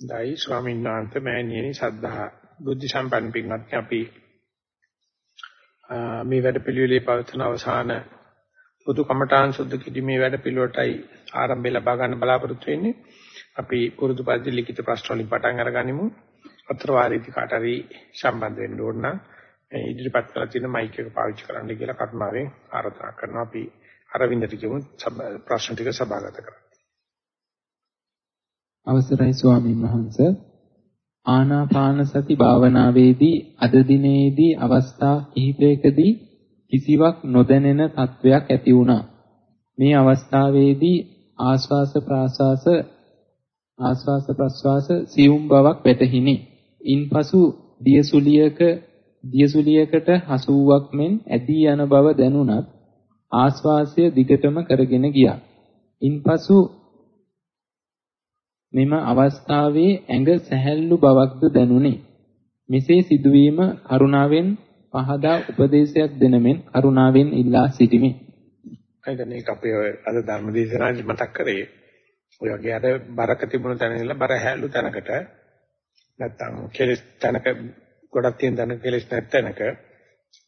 දෛ ස්වාමීන් වහන්සේ මෑණියනි සද්ධා බුද්ධ සම්පන්න පින්වත්නි අපි මේ වැඩ පිළිවෙලේ පවත්වන අවසාන පොදු කමඨාන් සුද්ධ කිරීමේ වැඩ පිළිවෙලටයි ආරම්භය ලබා ගන්න බලාපොරොත්තු වෙන්නේ. අපි පුරුදු පරිදි ලිඛිත ප්‍රශ්න වලින් පටන් අරගනිමු. අතර වාරීති කාට හරි සම්බන්ධ වෙන්න ඕන නම් ඉදිරිපත් කරලා තියෙන මයික් එක පාවිච්චි කරන්න කියලා කරුණාවෙන් ආරාධනා කරනවා. අපි අරවින්දට කියමු ප්‍රශ්න ටික සභාගත කරන්න. අවසරයි ස්වාමීන් වහන්ස ආනාපාන සති භාවනාවේදී අද දිනේදී අවස්ථා කිහිපයකදී කිසිවක් නොදැනෙන තත්වයක් ඇති වුණා. මේ අවස්ථාවේදී ආස්වාස ප්‍රාස්වාස ආස්වාස ප්‍රස්වාස සියුම් බවක් වැටහිනි. ඉන්පසු දියසුලියක දියසුලියකට හසුවක් මෙන් ඇදී යන බව දැනුණත් ආස්වාසය දිගටම කරගෙන ගියා. ඉන්පසු මෙම අවස්ථාවේ ඇඟ සැහැල්ලු බවක්ද දැනුනි. මෙසේ සිදුවීම කරුණාවෙන් පහදා උපදේශයක් දෙනමෙන් කරුණාවෙන් ඉල්ලා සිටිමි. ඒකනේ ඒක අපේ අද ධර්මදේශනාදි මතක් කරේ. ඔය වගේ අර බරක තිබුණ තැන ඉඳලා බර හැලු තැනකට නැත්තම් කෙලස් තැනක ගොඩක් තියෙන තැනක කෙලස් නැත්තැනක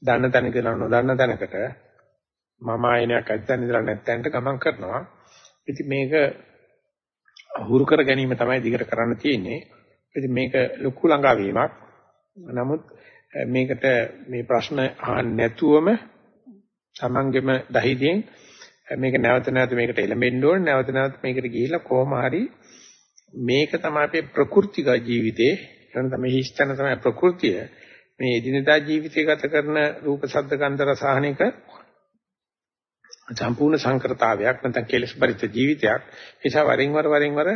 දන්න තැනක නොදන්න තැනකට මම ආයනයක් ඇත්තන් ඉඳලා නැත්තැනට ගමන් කරනවා. ඉතින් මේක හුරු කර ගැනීම තමයි දිගට කරන්න තියෙන්නේ. ඉතින් මේක ලොකු ළඟාවීමක්. නමුත් මේකට මේ ප්‍රශ්න අහන්න නැතුවම තමන්ගෙම දහිතියෙන් මේක නැවත නැවත මේකට එළඹෙන්න ඕනේ. නැවත නැවත මේකට ගිහිල්ලා කොහොම හරි මේක තමයි අපේ ප්‍රකෘතික ජීවිතේ. එතන තමයි හිස්තන තමයි ප්‍රകൃතිය. මේ එදිනදා ජීවිතය ගත කරන රූප ශබ්ද ගන්ධ රස ආහනික සම්පූර්ණ සංකෘතාවයක් නැත්නම් කෙලෙස් පරිත ජීවිතයක්. ඒ නිසා වරින් වර වරින් වර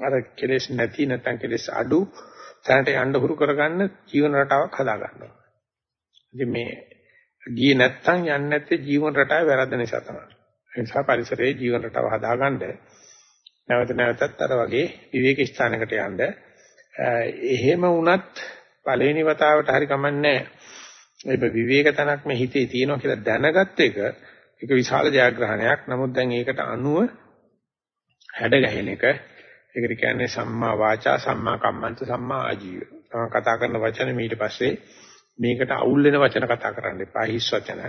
අර කෙලෙස් නැති නැත්නම් කෙලෙස් අඩු තැනට යන්න හුරු කරගන්න ජීවන රටාවක් හදා ගන්නවා. ඉතින් මේ ගියේ නැත්නම් යන්නේ නැත්තේ ජීවන රටාවේ වැරද්ද නිසා තමයි. ඒ නිසා පරිසරයේ ජීවන රටාව හදාගන්න නැවත නැවතත් අර වගේ විවේක ස්ථානයකට යන්න. එහෙම වුණත් පළවෙනි වතාවට හරි කමන්නේ නැහැ. මේ විවේක තනක් මේ හිතේ තියෙනවා කියලා දැනගත් එක ඒක විශාල ජයග්‍රහණයක්. නමුත් දැන් ඒකට අනුව හැඩ ගැහෙන එක ඒකට කියන්නේ සම්මා වාචා සම්මා කම්මන්ත සම්මා ආජීව. තමයි කතා කරන වචන ඊට පස්සේ මේකට අවුල් වෙන වචන කතා කරන්න එපා. හිස් වචන.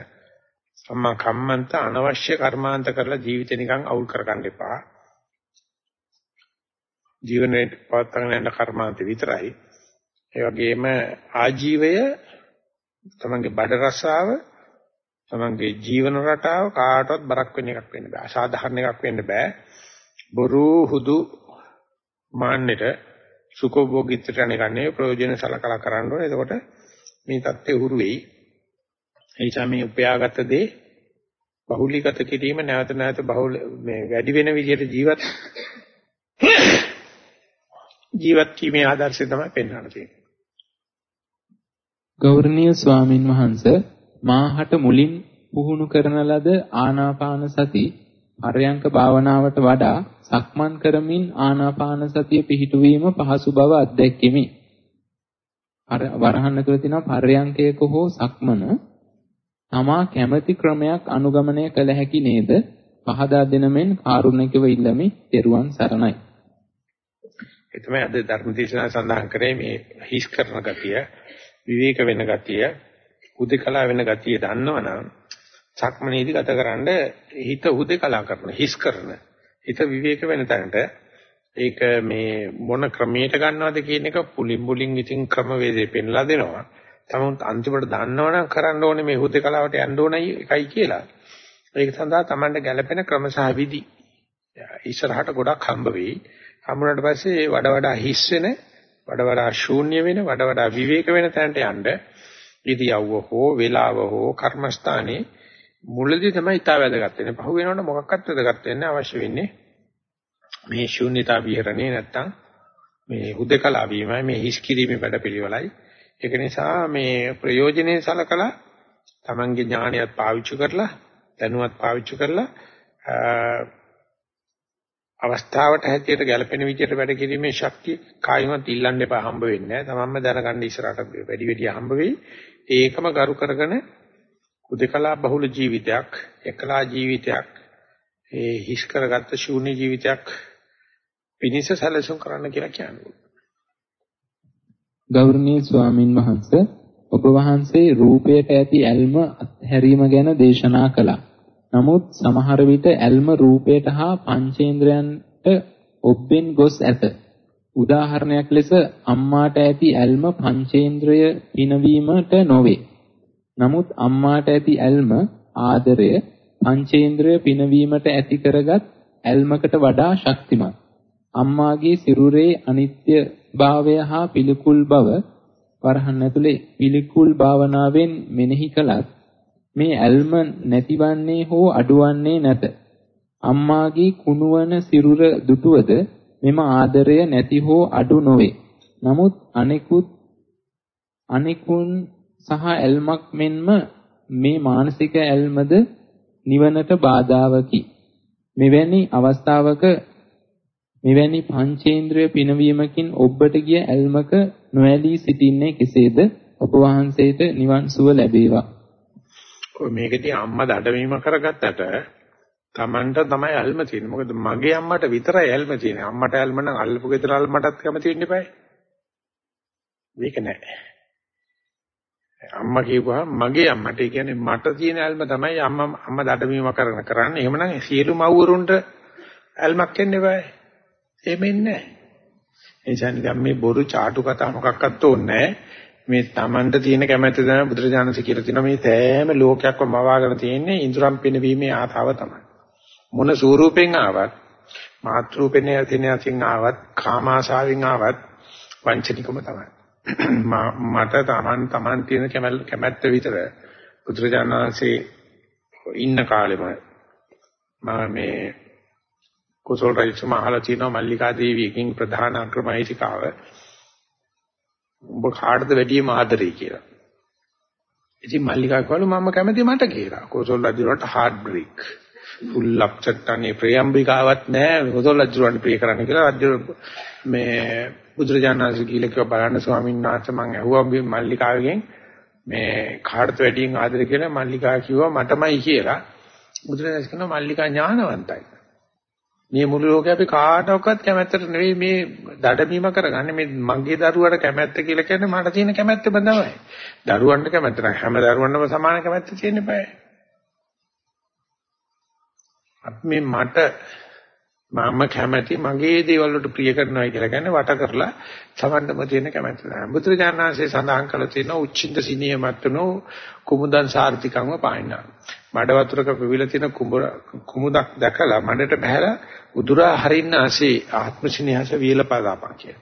සම්මා කම්මන්ත අනවශ්‍ය කර්මාන්ත කරලා ජීවිතේ නිකන් අවුල් කරගන්න එපා. ජීවනයේ පවත්වාගෙන යන කර්මාන්ත විතරයි. ඒ වගේම ආජීවය තමන්ගේ බඩ රසාව තමන්ගේ ජීවන රටාව කාටවත් බරක් වෙන එකක් වෙන්න බෑ. අසාධාරණ එකක් වෙන්න බෑ. බොරු හුදු මාන්නෙට සුඛෝභෝගීත්වයට අනගන්නේ ප්‍රයෝජන සලකලා කරන්න ඕනේ. එතකොට මේ தත්ත්වය උහුරු වෙයි. ඒ නිසා මේ උපයාගත දේ බහුලීගත කිරීම නැවත නැවත බහුල මේ වැඩි වෙන විදිහට ජීවත් ජීවත් කීමේ ආදර්ශය තමයි පෙන්වන්න තියෙන්නේ. ගෞරවනීය ස්වාමින් වහන්සේ මාහට මුලින් පුහුණු කරන ලද ආනාපාන සති පරයන්ක භාවනාවට වඩා සක්මන් කරමින් ආනාපාන සතිය පිහිටුවීම පහසු බව අත්දැක්කෙමි. අර වරහන් ඇතුළේ තියෙනවා පරයන්කයක හෝ සක්මන තමා කැමැති ක්‍රමයක් අනුගමනය කළ හැකි නේද? පහදා දෙන මෙන් කාරුණිකව ඉල්ලමි. ත්වන් සරණයි. ඒ තමයි අද ධර්මදේශනා සඳහන් කරේ මේ හිස් කරන ගතිය, විවේක වෙන ගතිය, හුදේකලා වෙන ගතිය දන්නවනම් සක්මනේදී ගතකරනද හිත හුදේකලා කරන හිස් කරන හිත විවේක වෙන තැනට ඒක මේ මොන ක්‍රමයකට ගන්නවද කියන එක පුලින් පුලින් ඉතින් ක්‍රමවේදේ පෙන්ලා දෙනවා. තමුන් අන්තිමට දන්නවනම් කරන්න ඕනේ මේ හුදේකලාවට යන්න ඕනයි එකයි කියලා. ඒක සඳහා Tamanට ගැළපෙන ක්‍රම සහ විදි ඉස්සරහට ගොඩක් හම්බ වෙයි. හම්බුනට පස්සේ වඩා වඩා හිස් වෙන, වඩා වඩා ශූන්‍ය වෙන, වඩා වඩා විවේක වෙන තැනට යන්න ඉදියව්ව හෝ වේලාව හෝ කර්මස්ථානේ මුලදී තමයි ඊට වැදගත් වෙන්නේ. පහු වෙනකොට මොකක්වත් වැදගත් වෙන්නේ අවශ්‍ය වෙන්නේ මේ ශූන්‍යතා විහරණේ නැත්තම් මේ හුදකලා වීමයි මේ හිස් කිරීමේ වැඩපිළිවෙලයි. ඒක නිසා මේ ප්‍රයෝජනේ සලකලා Tamange ඥාණයත් පාවිච්චි කරලා දැනුවත් පාවිච්චි කරලා අවස්ථාවට හැටියට ගැළපෙන විදිහට වැඩ කිරීමේ ශක්තිය කායිමත් ඉල්ලන්න එපා හම්බ වෙන්නේ නැහැ. තමන්ම දැනගන්න ඉස්සරහට වැඩි වැඩි හම්බ වෙයි. ඒකම ගරු කරගෙන උදකලා බහුල ජීවිතයක්, එකලා ජීවිතයක්, ඒ හිස් කරගත්ත ශූන්‍ය ජීවිතයක් පිනිස සැලසුම් කරන්න කියලා කියන්නේ. ගෞරවනීය ස්වාමින් වහන්සේ ඔබ වහන්සේ රූපයට ඇති ඇල්ම අත්හැරීම ගැන දේශනා කළා. නමුත් සමහර විට ඇල්ම රූපයට හා පංචේන්ද්‍රයන්ට ඔබෙන් ගොස් ඇත. උදාහරණයක් ලෙස අම්මාට ඇති ඇල්ම පංචේන්ද්‍රය පිනවීමට නොවේ. නමුත් අම්මාට ඇති ඇල්ම ආදරය පංචේන්ද්‍රය පිනවීමට ඇති කරගත් ඇල්මකට වඩා ශක්තිමත්. අම්මාගේ සිරුරේ අනිත්‍ය භාවය හා පිළිකුල් බව වරහන් ඇතුලේ පිළිකුල් භාවනාවෙන් මෙනෙහි කළත් මේ ඇල්ම නැතිවන්නේ හෝ අඩුවන්නේ නැත. අම්මාගේ කුණුවන සිරුර දුටුවද මෙම ආදරය නැති හෝ අඩු නොවේ. නමුත් අනෙකුත් අනෙකුන් සහ ඇල්මක් මෙන්ම මේ මානසික ඇල්මද නිවනට බාධාවකි. මෙවැනි අවස්ථාවක මෙවැනි පංචේන්ද්‍රය පිනවීමකින් ඔබට ගිය ඇල්මක නොඇලී සිටින්නේ කෙසේද? ඔබ වහන්සේට නිවන් සුව ලැබේවා. ඔය මේකදී අම්මා දඩමීම කරගත්තට Tamanට තමයි ඇල්ම තියෙන්නේ. මොකද මගේ අම්මට විතරයි ඇල්ම තියෙන්නේ. අම්මට ඇල්ම නම් අල්ලපු ගෙදර අල්මටත් කැමති වෙන්න eBay. මේක නෑ. අම්මා කියපුවා මගේ අම්මට කියන්නේ මට තියෙන ඇල්ම තමයි අම්මා අම්මා දඩමීම කරන කරන්නේ. එහෙමනම් සියලු මව්වරුන්ට ඇල්මක් එන්න eBay. එහෙමෙන්නේ නැහැ. ඒ නිසා නිකන් මේ බොරු ചാටු කතා මොකක්වත් ඕනේ මේ Tamanට තියෙන කැමැත්ත තමයි බුදුරජාණන්සේ කියලා තියෙනවා මේ සෑම ලෝකයක්ම මවාගෙන තියෙන්නේ ඉන්ද්‍රම් පිනවීමේ ආතාව තමයි. මොන ස්වරූපෙන් ආවත් මාත්‍රූපෙන් යතිනසින් ආවත් කාමාශාවෙන් ආවත් වංචනිකම තමයි. මට Taman Taman තියෙන කැමැත්ත විතර බුදුරජාණන්සේ ඉන්න කාලෙම මම මේ කුසල රජතුමා අහලා තියෙනවා මල්ලිකා දේවියකින් ප්‍රධාන අක්‍රමයිතිකාව උඹ කාටද වැඩිම ආදරේ කියලා. ඉතින් මල්ලිකා කවලු මම කැමති මට කියලා. කුසල රජුට හાર્ට් බ්‍රේක්. ෆුල් අප්සෙට් අනේ ප්‍රියම්බිකාවක් නැහැ කුසල රජුන්ට ප්‍රිය කරන්න කියලා රජු මේ බුදුරජාණන් වහන්සේ කියලා කිව්වා බලන්න ස්වාමීන් වහන්සේ මම ඇහුවා මල්ලිකාවගෙන් මේ කාටද වැඩිම ආදරේ කියලා මල්ලිකා කිව්වා මටමයි කියලා. බුදුරජාණන් කියනවා මල්ලිකා ඥානවන්තයි. මේ මුළු ලෝකේ අපි කාටවත් කැමැත්තට නෙවෙයි මේ දඩමීම කරගන්නේ මේ මගේ දරුවට කැමැත්ත කියලා කියන්නේ මට තියෙන කැමැත්තම තමයි. දරුවන්ට කැමැත්ත නැහැ. හැම දරුවන්ටම සමාන කැමැත්ත තියෙන්න බෑ. අපි මේ මට මම කැමැති මගේ දේවල් වලට ප්‍රිය කරනවා කියලා කියන්නේ වට කරලා සමන්නම තියෙන කැමැත්ත තමයි. බුදුරජාණන්සේ සඳහන් කළ තියෙන උච්චින්ද සිනියමත්නෝ කුමුදන් සාර්ථිකංව පායනා. මඩ වතුරක පිවිලා තියෙන කුමුදක් දැකලා මඩට බහැලා උදුරා හරින්න ASCII ආත්ම සිනහස වියලපදාපන් කියන.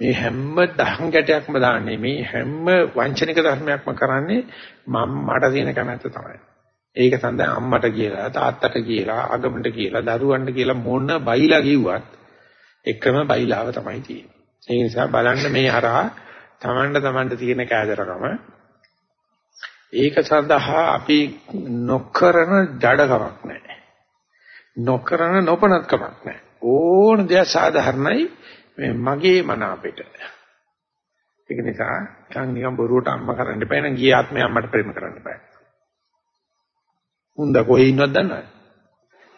මේ හැම දහං ගැටයක්ම දාන්නේ මේ හැම වංචනික ධර්මයක්ම කරන්නේ මම මට තියෙන කැමැත්ත තමයි. ඒක සඳහා අම්මට කියලා තාත්තට කියලා අගමට කියලා දරුවන්ට කියලා මොන බයිලා කිව්වත් එකම බයිලාව තමයි තියෙන්නේ. ඒ නිසා බලන්න මේ හරහා තමන්ට තමන්ට තියෙන කෑදරකම ඒක සඳහා අපි නොකරන ජඩකමක් නැහැ. නොකරන නොපනත්කමක් නැහැ. ඕන දෙයක් සාධාරණයි මේ මගේ මන අපිට. ඒක නිසා නිකන් නිකන් බොරුවට අම්මා කරන්න එපා නං ගිය ආත්මේ අම්මට ප්‍රේම කරන්න එපා. හුඳ කොහේ ඉන්නවද දන්නවද?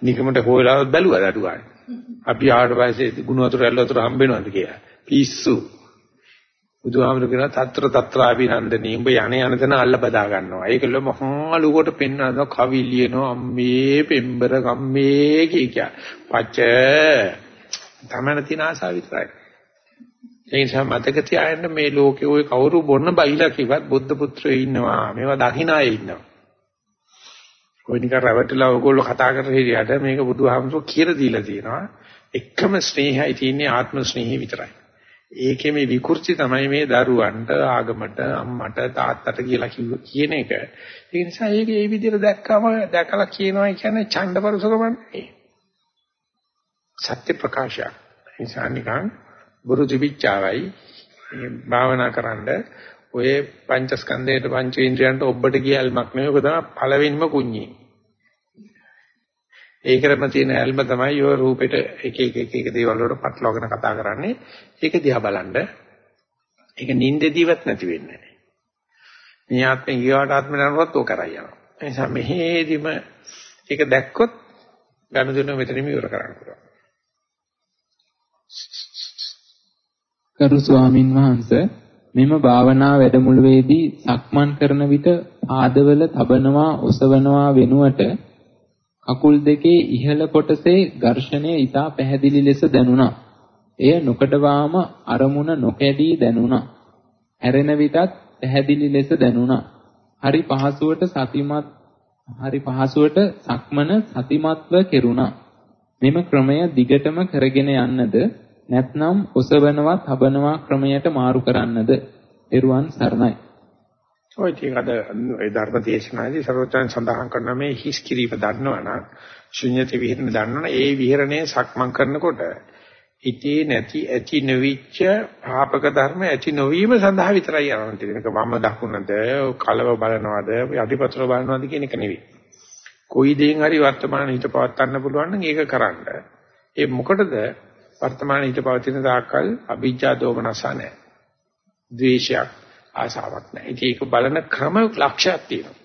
නිකමට කොහෙලාවත් බැලුවා දඩුවානේ. අපි ආවට පස්සේ ගුණ වතුර ඇල්ල වතුර හම්බ වෙනවද කියලා. පිස්සු. බුදුහාමුදුරු කියනවා తත්‍ර తත්‍රාපි නන්දනී උඹ යණ යන තැන අල්ල බදා ගන්නවා. ඒකල මහා ලුවට පෙන්වනවා කවි ලියනවා අම්මේ පෙම්බර කම්මේ කිය කිය. පච තමන තින ආසාව විතරයි. ඒ නිසා මතක තියාගන්න මේ ලෝකේ ওই කවුරු බොන්න බයිලා කිව්වත් බුද්ධ පුත්‍රයෝ ඉන්නවා. මේවා දකිනායේ ඉන්නවා. කොයිනික රැවටලා ඔයගොල්ලෝ කතා කරලා හිටියට මේක බුදුහාමුදුරුවෝ කියලා දීලා තියෙනවා. එකම ස්නේහයයි තියෙන්නේ ආත්ම ස්නේහය විතරයි. ඒකේ මේ විකෘති තමයි මේ දරුවන්ට ආගමට අම්මට තාත්තට කියලා කියන එක. ඒ නිසා ඒක ඒ විදිහට දැක්කම දැකලා කියනවා කියන්නේ ඡණ්ඩපරසකම නෙවෙයි. සත්‍ය ප්‍රකාශයක්. නිසා නිකන් බුරු දිවිචාවයි භාවනා කරන්න ඔය පංචස්කන්ධයට පංචේන්ද්‍රයන්ට ඔබට කියල්මක් නෙවෙයි ඔක තමයි පළවෙනිම කුඤ්ඤේ. ඒකටම තියෙන ඇල්ම තමයි ඔය රූපෙට එක එක එක එක දේවල් වලට පටලවාගෙන කතා කරන්නේ. ඒක දිහා බලන්න. ඒක නින්දෙදිවත් නැති වෙන්නේ නැහැ. මේ ආත්මේ ඊවට ආත්මේ නරවත් ඕක කරයි යනවා. ඒ නිසා මෙහෙදිම ඒක දැක්කොත් ගනුදෙනු මෙතනම ඉවර කරන්න පුළුවන්. ගරු ස්වාමින් වහන්සේ මෙම භාවනා වැඩමුළුවේදී සක්මන් කරන විට පාදවල තබනවා ඔසවනවා වෙනුවට කකුල් දෙකේ ඉහළ කොටසේ ඝර්ෂණය ඊටා පැහැදිලි ලෙස දැනුණා. එය නොකඩවාම අරමුණ නොකැඩී දැනුණා. හැරෙන විටත් පැහැදිලි ලෙස දැනුණා. හරි පහසුවට සතිමත් හරි පහසුවට සක්මන සතිමත්ව කෙරුණා. මෙම ක්‍රමය දිගටම කරගෙන යන්නද නැත්නම් ඔසවනවා තබනවා ක්‍රමයට මාරු කරන්නද? එරුවන් සරණයි. ඔය ටික අද ඒ ධර්ම දේශනාදී සර්වචන් සඳහන් කරන මේ හිස් කිරීම දන්නවනම් ශුන්‍යති විහෙරණ දන්නවනම් ඒ විහෙරණේ සක්මන් කරනකොට ඉතේ නැති ඇති නොවිච්ච පාපක ධර්ම ඇති නොවීම සඳහා විතරයි යනවා තියෙනක වම දකුණද කලව බලනවද අධිපතර බලනවද කියන එක නෙවෙයි. කොයි දෙයින් හරි වර්තමාන හිත පවත්වන්න පුළුවන් නම් ඒක කරන්න. ඒ මොකටද වර්තමාන හිත පවතින තාක්කල් අභිජ්ජා දෝමනසා නැහැ. ද්වේෂයක් ආසාවක් නැහැ. ඉතින් ඒක බලන ක්‍රම ලක්ෂයක් තියෙනවා.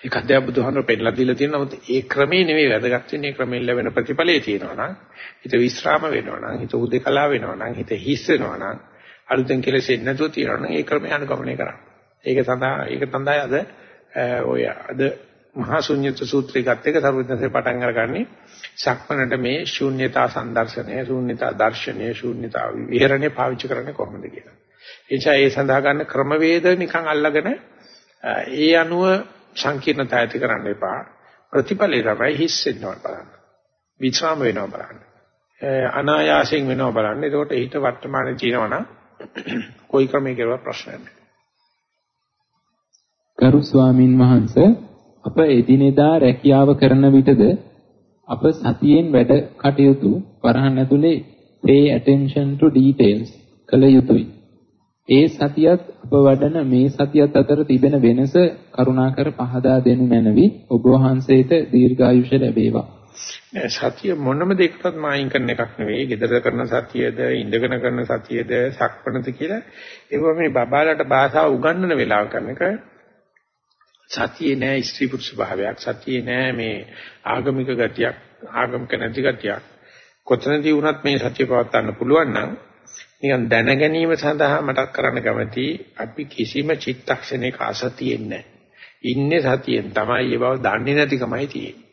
ඒක අධ්‍යා බුදුහාමර පෙන්නලා දීලා තියෙනවා. නමුත් ඒ ක්‍රමේ නෙවෙයි වැදගත් වෙන්නේ ක්‍රමෙන් ලැබෙන ප්‍රතිඵලයේ තියෙනවා නම් හිත විස්්‍රාම වෙනවා නම් හිත උදේකලා වෙනවා නම් හිත හිස් වෙනවා නම් අලුතෙන් කෙලෙසෙන්නේ නැතුව තියෙනවා නම් ඒ ක්‍රමය අනුගමනය කරන්න. ඒක සඳහා ඒක තමයි අද ඔය අද මහා ශුන්්‍යත සූත්‍රය ගත්ත එක සර්වඥසේ පටන් අරගන්නේ සක්මණට මේ ශූන්‍යතා සංදර්ශනය ශූන්‍යතා දර්ශනය ශූන්‍යතා විහරණය පාවිච්චි කරන්නේ කොහොමද කියලා. එනිසා ඒ සඳහා ගන්න ක්‍රමවේද නිකන් අල්ලගෙන ඒ අනුව සංකීර්ණතාවය ඇති කරන්න එපා. ප්‍රතිපලේ තමයි හිස් වෙනවා බලන්න. විස්රාම වෙනවා බලන්න. අනායාසයෙන් වෙනවා බලන්න. එතකොට හිත වර්තමානයේ තියෙනවනම් කොයි ක්‍රමයක කියලා ප්‍රශ්නයක් නැහැ. ගරු ස්වාමින් වහන්සේ අප එදිනෙදා රැකියාව කරන විටද අප සතියෙන් වැඩ කටයුතු වරහන් ඇතුලේ pay attention to details කළ යුතුයි. ඒ සතියත් අප වඩන මේ සතියත් අතර තිබෙන වෙනස කරුණාකර පහදා දෙනු මැනවි. ඔබ වහන්සේට දීර්ඝායුෂ ලැබේවා. සතිය මොනම දෙයකටත් මායින් කරන එකක් නෙවෙයි. gedara කරන සතියද, ඉඳගෙන කරන සතියද, සක්පනද කියලා ඒව මේ බබාලට භාෂාව උගන්වන වෙලාව කරන එක සතියේ නෑ ස්ත්‍රී පුරුෂ භාවයක්. සතියේ නෑ මේ ආගමික ගතියක්, ආගමික නැති ගතියක්. කොතනදී වුණත් මේ සතිය පවත්වන්න පුළුවන් නම් නිකන් දැන ගැනීම සඳහා මතක් කරන්න කැමති අපි කිසිම චිත්තක්ෂණයක අසතියෙන් නැහැ. ඉන්නේ සතියෙන් තමයි ඒ බව දන්නේ නැතිකමයි තියෙන්නේ.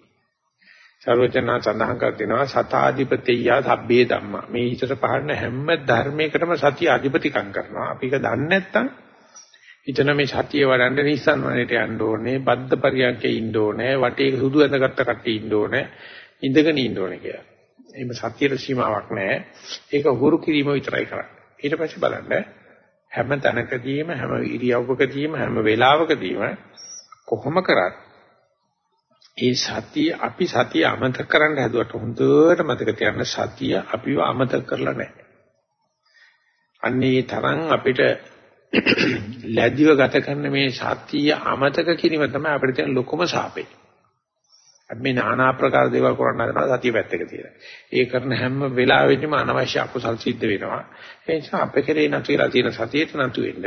සර්වචනා සඳහන් කර දෙනවා සතාධිපතිය සබ්බේ ධම්මා. මේ හිතට පහරන හැම ධර්මයකටම සතිය අධිපතිකම් කරනවා. අපි ඒක දන්නේ නැත්නම් හිතන මේ සතිය වඩන්න නිස්සන් වනේට යන්න ඕනේ, බද්ද පරියන්කේ ඉන්න ඕනේ, වටේ සුදු ඇඳගත්ත කට්ටිය ඉන්න ඕනේ, ඉඳගෙන ඉන්න ඕනේ කියලා. එහෙම සතියට සීමාවක් නැහැ. ඒක හුරු කිරීම විතරයි කරන්නේ. ඊට පස්සේ බලන්න හැම තැනකදීම හැම ඉරියව්වකදීම හැම වෙලාවකදීම කොහොම කරත් ඒ සතිය අපි සතිය අමතක කරන්න හැදුවට හොඳට මතක තියාගන්න සතිය අපිව අමතක කරලා නැහැ. අන්නේ තරම් අපිට ලැබිව ගත කරන මේ සතිය අමතක කිරීම තමයි අපිට තියෙන ලොකුම ශාපේ. අපි මේ নানা ආකාර දේවල් කරන්න හදනවා සතිය පැත්තක තියලා. ඒ කරන හැම වෙලාවෙදිම අනවශ්‍ය අකුසල් සිද්ධ වෙනවා. ඒ නිසා අපේ කෙරේ නැතිලා තියෙන සතියට නතු වෙන්න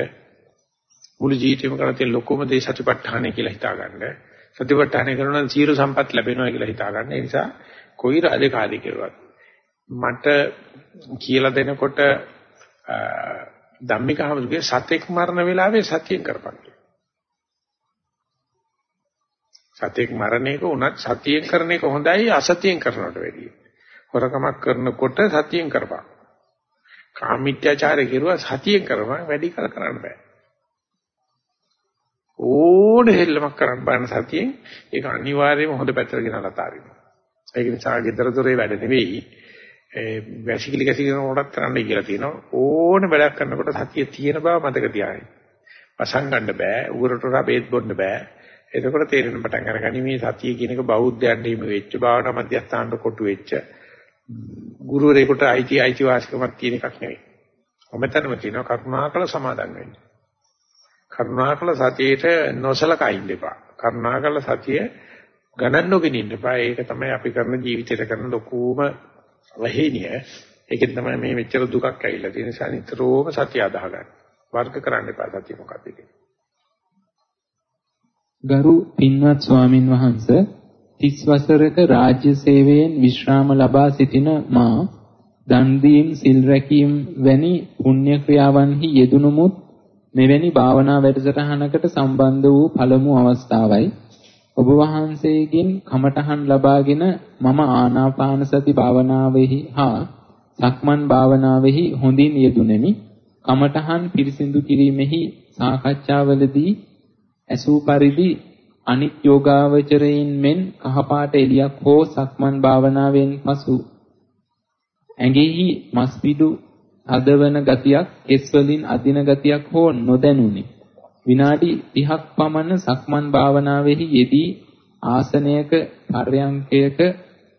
මුළු ජීවිතේම කරන තියෙන ලොකුම දේ සතිපට්ඨානය කියලා හිතාගන්න. සතිපට්ඨානය කරනවා නම් සියලු සම්පත් ලැබෙනවා කියලා හිතාගන්න. ඒ නිසා කොයි රාජකාරී කෙරුවත් මට කියලා දෙනකොට ධම්මික හමුදුගේ සතෙක් මරණ වෙලාවේ සතියෙන් කරපන්. සතියක් මරණ එක උනත් සතියෙන් කරන එක හොඳයි අසතියෙන් කරනවට වැඩිය. හොරකමක් කරනකොට සතියෙන් කරපන්. කාමීත්‍යාචාරය කෙරුවා සතියෙන් කරපන් වැඩි කල කරන්න බෑ. ඕනේ හෙල්ලමක් කරන්න බෑන සතියෙන් ඒක අනිවාර්යයෙන්ම හොඳ පැත්තට ගෙනලා තාරිනවා. ඒක නිසා gedara dore වැඩ නෙවෙයි ඒ වැසිකිලි කැසිකිලි කොටත් කරන්න කියලා තියෙනවා. ඕනේ වැඩක් කරනකොට සතිය තියෙන බව මතක තියාගන්න. වසංගන්න බෑ, උගරට උරා බේත් බොන්න බෑ. එතකොට තේරෙන පටන් අරගනි මේ සතිය කියන එක බෞද්ධයන්ට හිමි වෙච්ච භාවනා මධ්‍යස්ථානට කොටු වෙච්ච ගුරුවරයෙකුට අයිති අයිති වාසිකමක් තියෙන එකක් නෙවෙයි. ඔමෙතනම තියෙනවා කරුණාකර සමාදන් වෙන්න. කරුණාකර සතියේට නොසලකා ඉන්න එපා. කරුණාකර සතිය ගණන් නොගෙන ඉන්න එපා. ඒක තමයි අපි කරන ජීවිතේට කරන ලොකුම වහිනිය. ඒකෙන් තමයි මේ මෙච්චර දුකක් ඇවිල්ලා තියෙන නිසා නිතරම සතිය අදාහ ගන්න. වර්ග කරන්න එපා සතිය මොකක්ද කියන්නේ. ගරු පින්වත් ස්වාමින් වහන්සේ 30 වසරක රාජ්‍ය සේවයෙන් විශ්‍රාම ලබා සිටින මා දන් දීම් සිල් රැකීම් වැනි පුණ්‍ය ක්‍රියාවන්හි යෙදුණුමුත් මෙවැනි භාවනා වැඩසටහනකට සම්බන්ධ වූ පළමු අවස්ථාවයි ඔබ වහන්සේගෙන් කමඨහන් ලබාගෙන මම ආනාපාන සති භාවනාවෙහි හා සක්මන් භාවනාවෙහි හොඳින් යෙදුණෙමි. කමඨහන් පිරිසිදු කිරීමෙහි සාකච්ඡාවලදී ඇසූ පරිදි අනිත් යෝගාවචරයින් මෙන් කහපාට එලියක් හෝ සක්මන් භාවනාවෙන් පසු ඇඟෙහි මස් පිඩු හදවන ගතියක්, කෙස් වලින් අදින ගතියක් හෝ නොදැනුනි. විනාඩි 30ක් පමණ සක්මන් භාවනාවෙහි යෙදී ආසනයක පර්යංකයක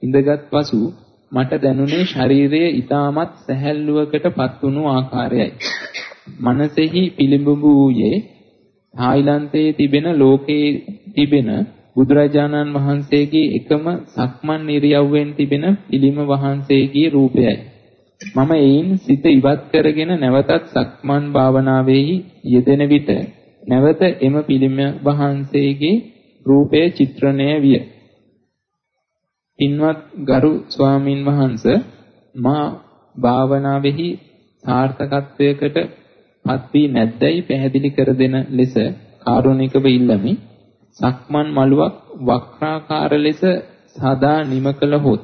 ඉඳගත් පසු මට දැනුනේ ශරීරයේ ඊටමත් සැහැල්ලුවකටපත් වුණු ආකාරයයි. මනසෙහි පිළිඹු වූයේ තායිලන්තයේ තිබෙන ලෝකයේ තිබෙන බුදුරජාණන් වහන්සේගේ එකම සක්මන් ඉරියව්වෙන් තිබෙන පිළිම වහන්සේගේ රූපයයි. මම එයින් සිත ඉවත් කරගෙන නැවතත් සක්මන් භාවනාවෙහි යෙදෙන විට නැවත එම පිළිම වහන්සේගේ රූපය චිත්‍රණය විය. පින්වත් ගරු ස්වාමින් වහන්සේ මා භාවනාවෙහි සාර්ථකත්වයකට පත් වී නැද්දයි පැහැදිලි කර දෙන ලෙස කාරුණිකව ඉල්ලමි. සක්මන් මළුවක් වක්‍රාකාර ලෙස සදා නිම කළහොත්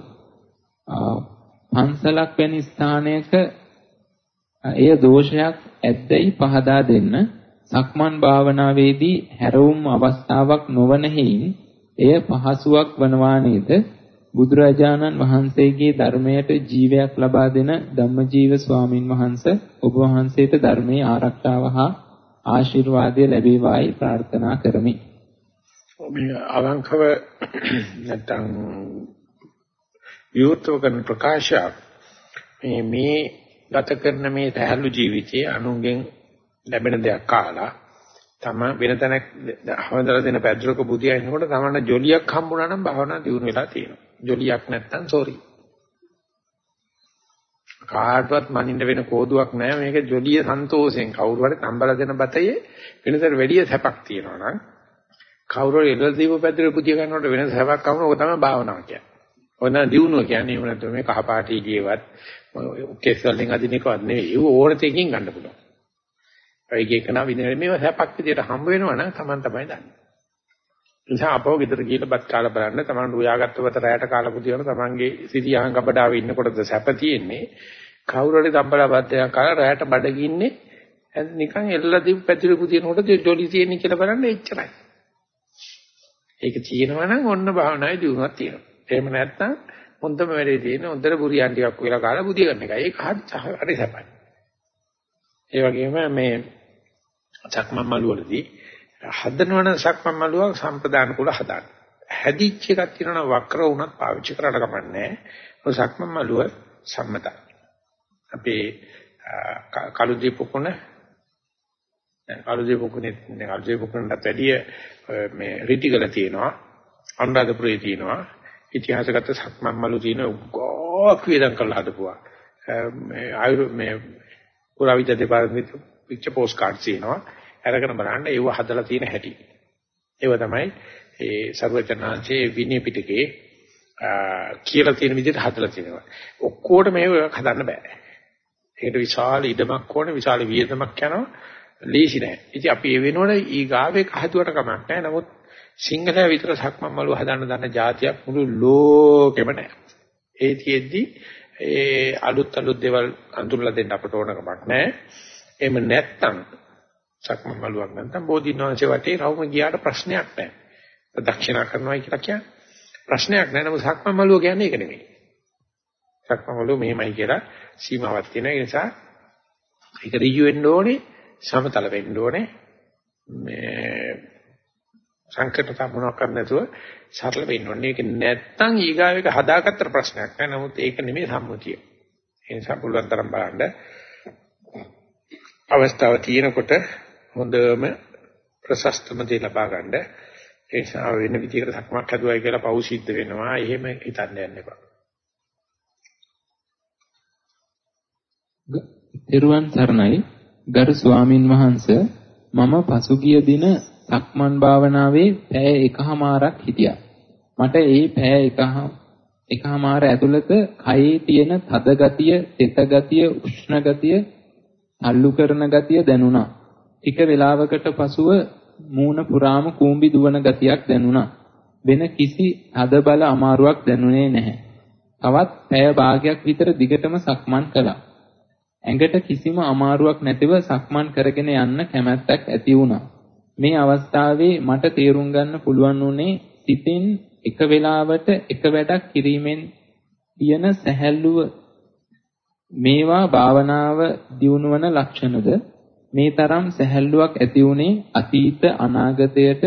පන්සලක් වැනි ස්ථානයක එය දෝෂයක් ඇද්දයි පහදා දෙන්න. සක්මන් භාවනාවේදී හැරවුම් අවස්ථාවක් නොවන හේයින් එය පහසුවක් වනවා නේද? බුදුරජාණන් වහන්සේගේ ධර්මයට ජීවයක් ලබා දෙන ධම්මජීව ස්වාමින් වහන්සේ ඔබ වහන්සේට ධර්මයේ ආරක්ෂාව හා ආශිර්වාදය ලැබේවායි ප්‍රාර්ථනා කරමි. අවංකව නැත්නම් විවෘතව කරන ප්‍රකාශයක් මේ මේ ගත කරන මේ තැහැල්ලු ජීවිතයේ අනුන්ගෙන් ලැබෙන දෙයක් කාලා තම වෙන තැනක් හවදලා දෙන පැද්දරක බුදියා එනකොට තමන්න ජොලියක් හම්බුණා නම් භාවනා දියුණු වෙලා තියෙනවා. ජොලියක් නැත්තම් සෝරි. කාටවත් මනින්න වෙන කෝදුවක් නැහැ මේක ජොලිය සන්තෝෂෙන් කවුරු හරි තම්බලා දෙන බතයේ වෙනතර වැඩිය සැපක් තියෙනවා නම් කවුරු හරි එළල දීප පැද්දරක බුදියා ගන්නකොට වෙන සැපක් කවුන ඔක තමයි භාවනාව කියන්නේ. ඔන්න දියුණුව කියන්නේ එහෙම නැත්නම් මේ කහපාටි ජීවත් කෙස් වලින් අදින එකවත් නෙවෙයි. ඒක ඕන තේකින් ගන්න පුළුවන්. ඒක එකන විදිහට මේව සැපක් විදිහට හම්බ වෙනවා නම් Taman තමයි දන්නේ. නිසා අපව ගෙදර ගිහලා බත් කාලා බලන්න Taman උයාගත්ත වත රැයට කාලා පුදියන Tamanගේ සිටියහන් කබඩාවේ ඉන්නකොටද සැප තියෙන්නේ. කවුරු හරි තම්බලා බත් එකක් කාලා රැයට බඩගින්නේ නිකන් එල්ලලා දීපු පැතිරි පුදියනකොට ජොලි තියෙන්නේ කියලා බලන්න එච්චරයි. ඒක තියෙනවා නම් ඔන්න භාවනාවේ දියුණුවක් තියෙනවා. එහෙම නැත්නම් හොඳම වැඩේ තියෙන හොඳට බුරියන් ටිකක් වෙලා කාලා බුදිය ගන්න එකයි. ඒක හරි සැපයි. ඒ වගේම මේ සක්මන් මළුවලදී හදනවන සක්මන් මළුව සම්ප්‍රදාන කුල හදාන්න. හැදිච්ච එකක් තියෙනවා වක්‍ර වුණත් පාවිච්චි කරලා කමන්නේ. ඔය සක්මන් මළුව සම්මතයි. අපේ කලුදී පොකුණ කලුදී පොකුණේ කලුදී පොකුණට වැඩිය මේ රිටිගල තියෙනවා. අනුරාධපුරේ තියෙනවා. ඉතිහාසගත සක්මන් මළු තියෙන උගෝක් වේදම් කරලා හදපුවා. මේ ආයු මේ පුරාවිද්‍යා දෙපාර්තමේන්තුවේ පික්චර් පෝස්ට් කාඩ්ස් තියෙනවා. අරගෙන බලන්න ඒව හදලා තියෙන හැටි. ඒව තමයි ඒ සර්වචනාංශයේ විනය පිටකේ කියලා තියෙන විදිහට හදලා තියෙනවා. ඔක්කොට මේව හදන්න බෑ. ඒකට විශාල ඉඩමක් ඕනේ, විශාල වියදමක් යනවා. ලීසි නෑ. ඉතින් අපි ඒ වෙනකොට ඊගාවේ කහතුවට කමක් නෑ. නමුත් සිංහලයා විතර සක්මන් මළුව හදන්න දන්න જાතියක් මුළු ලෝකෙම නෑ. ඒ තියෙද්දි ඒ අලුත් අලුත් දේවල් අඳුරලා දෙන්න අපට ඕන කමක් නෑ. එහෙම නැත්තම් සක්මන් මළුවක් නැත්තම් බෝධිනවංශේ වටේ රවුම ගියාට ප්‍රශ්නයක් නෑ. ප්‍රදක්ෂිනා කරනවා කියලා කියන්නේ ප්‍රශ්නයක් නෑ. නමුත් සක්මන් මළුව කියන්නේ ඒක නෙමෙයි. සක්මන් මළුව මෙහෙමයි කියලා සීමාවක් තියෙන නිසා ඒක ඍජු වෙන්න ඕනේ, සමතල වෙන්න ඕනේ. මේ සංකටතා මොනවක් කරන්න නැතුව සරල වෙන්න ඕනේ. ඒක නැත්තම් ඊගාව එක හදාගත්තට ප්‍රශ්නයක් නෑ. නමුත් ඒක නෙමෙයි සම්මුතිය. ඒ නිසා පුළුවන් තරම් බලන්න අවස්ථාව තියෙනකොට හොඳම ප්‍රශස්තම දේ ලබා ගන්න. ඒ නිසා වෙන විදිහකට සක්මක් හදුවයි කියලා පව් සිද්ධ වෙනවා. එහෙම හිතන්න යන්න එපා. ත්‍රිවන් සරණයි ගරු ස්වාමින් වහන්සේ මම පසුගිය දින සක්මන් භාවනාවේ පැය එකහමාරක් හිටියා. මට ඒ පැය එකහ එකමාර ඇතුළත කයේ තියෙන තද ගතිය, තෙත ගතිය, උෂ්ණ ගතිය, අල්ලු කරන ගතිය දැනුණා. ටික වේලාවකට පසුව මූණ පුරාම කූඹි දුවන ගතියක් දැනුණා. වෙන කිසි අද බල අමාරුවක් දැනුනේ නැහැ. තවත් පැය භාගයක් විතර දිගටම සක්මන් කළා. ඇඟට කිසිම අමාරුවක් නැතිව සක්මන් කරගෙන යන්න කැමැත්තක් ඇති වුණා. මේ අවස්ථාවේ මට තේරුම් ගන්න පුළුවන් වුණේ සිතින් එක වෙලාවට එක වැඩක් කිරීමෙන් තියෙන සැහැල්ලුව මේවා භාවනාව දියුණුවන ලක්ෂණද මේ තරම් සැහැල්ලුවක් ඇති වුණේ අතීත අනාගතයට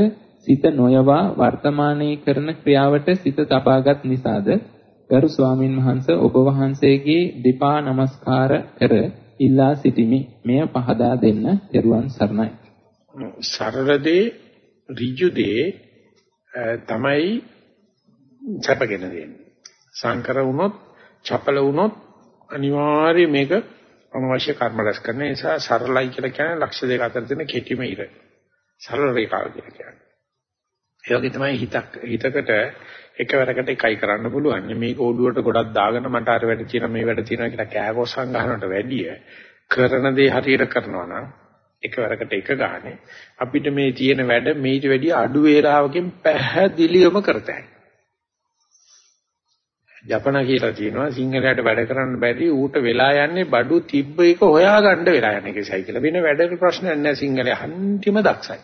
සිත නොයවා වර්තමානයේ කරන ක්‍රියාවට සිත තබාගත් නිසාද ගරු ස්වාමින් වහන්සේ ඔබ වහන්සේගේ දෙපා නමස්කාර කර ඉල්ලා සිටිමි. මෙය පහදා දෙන්න දරුවන් සරණයි. සරලදී ඍජුදී තමයි සැපගෙන දෙන්නේ. සංකර වුණොත්, චපල වුණොත් අනිවාර්යයෙන් මේක අනවශ්‍ය කර්ම රැස් කරන නිසා සරලයි කියලා කියන්නේ ලක්ෂ දෙක අතර තියෙන කෙටිම ඉර. සරල රේඛාව කියලා කියන්නේ. ඒ වගේ තමයි හිතක් හිතකට එකවරකට එකයි කරන්න පුළුවන්. මේක ඔළුවට ගොඩක් දාගෙන මට අර වැඩ තියෙන මේ වැඩ තියෙන කියලා කෑගොස්සන් ගන්නවට වැඩිය කරන දේ හරියට කරනවා නම් එකවරකට එක ගානේ අපිට මේ තියෙන වැඩ මේට වැඩිය අඩු වේලාවකින් පැහැදිලිවම කරතයි. ජපන කියලා තියෙනවා සිංහලයට වැඩ කරන්න බැරි ඌට වෙලා යන්නේ බඩු තිබ්බ එක හොයාගන්න වෙලා යන එකයි කියලා. වෙන වැඩ ප්‍රශ්නයක් නැහැ සිංහලයේ අන්තිම දක්ෂයි.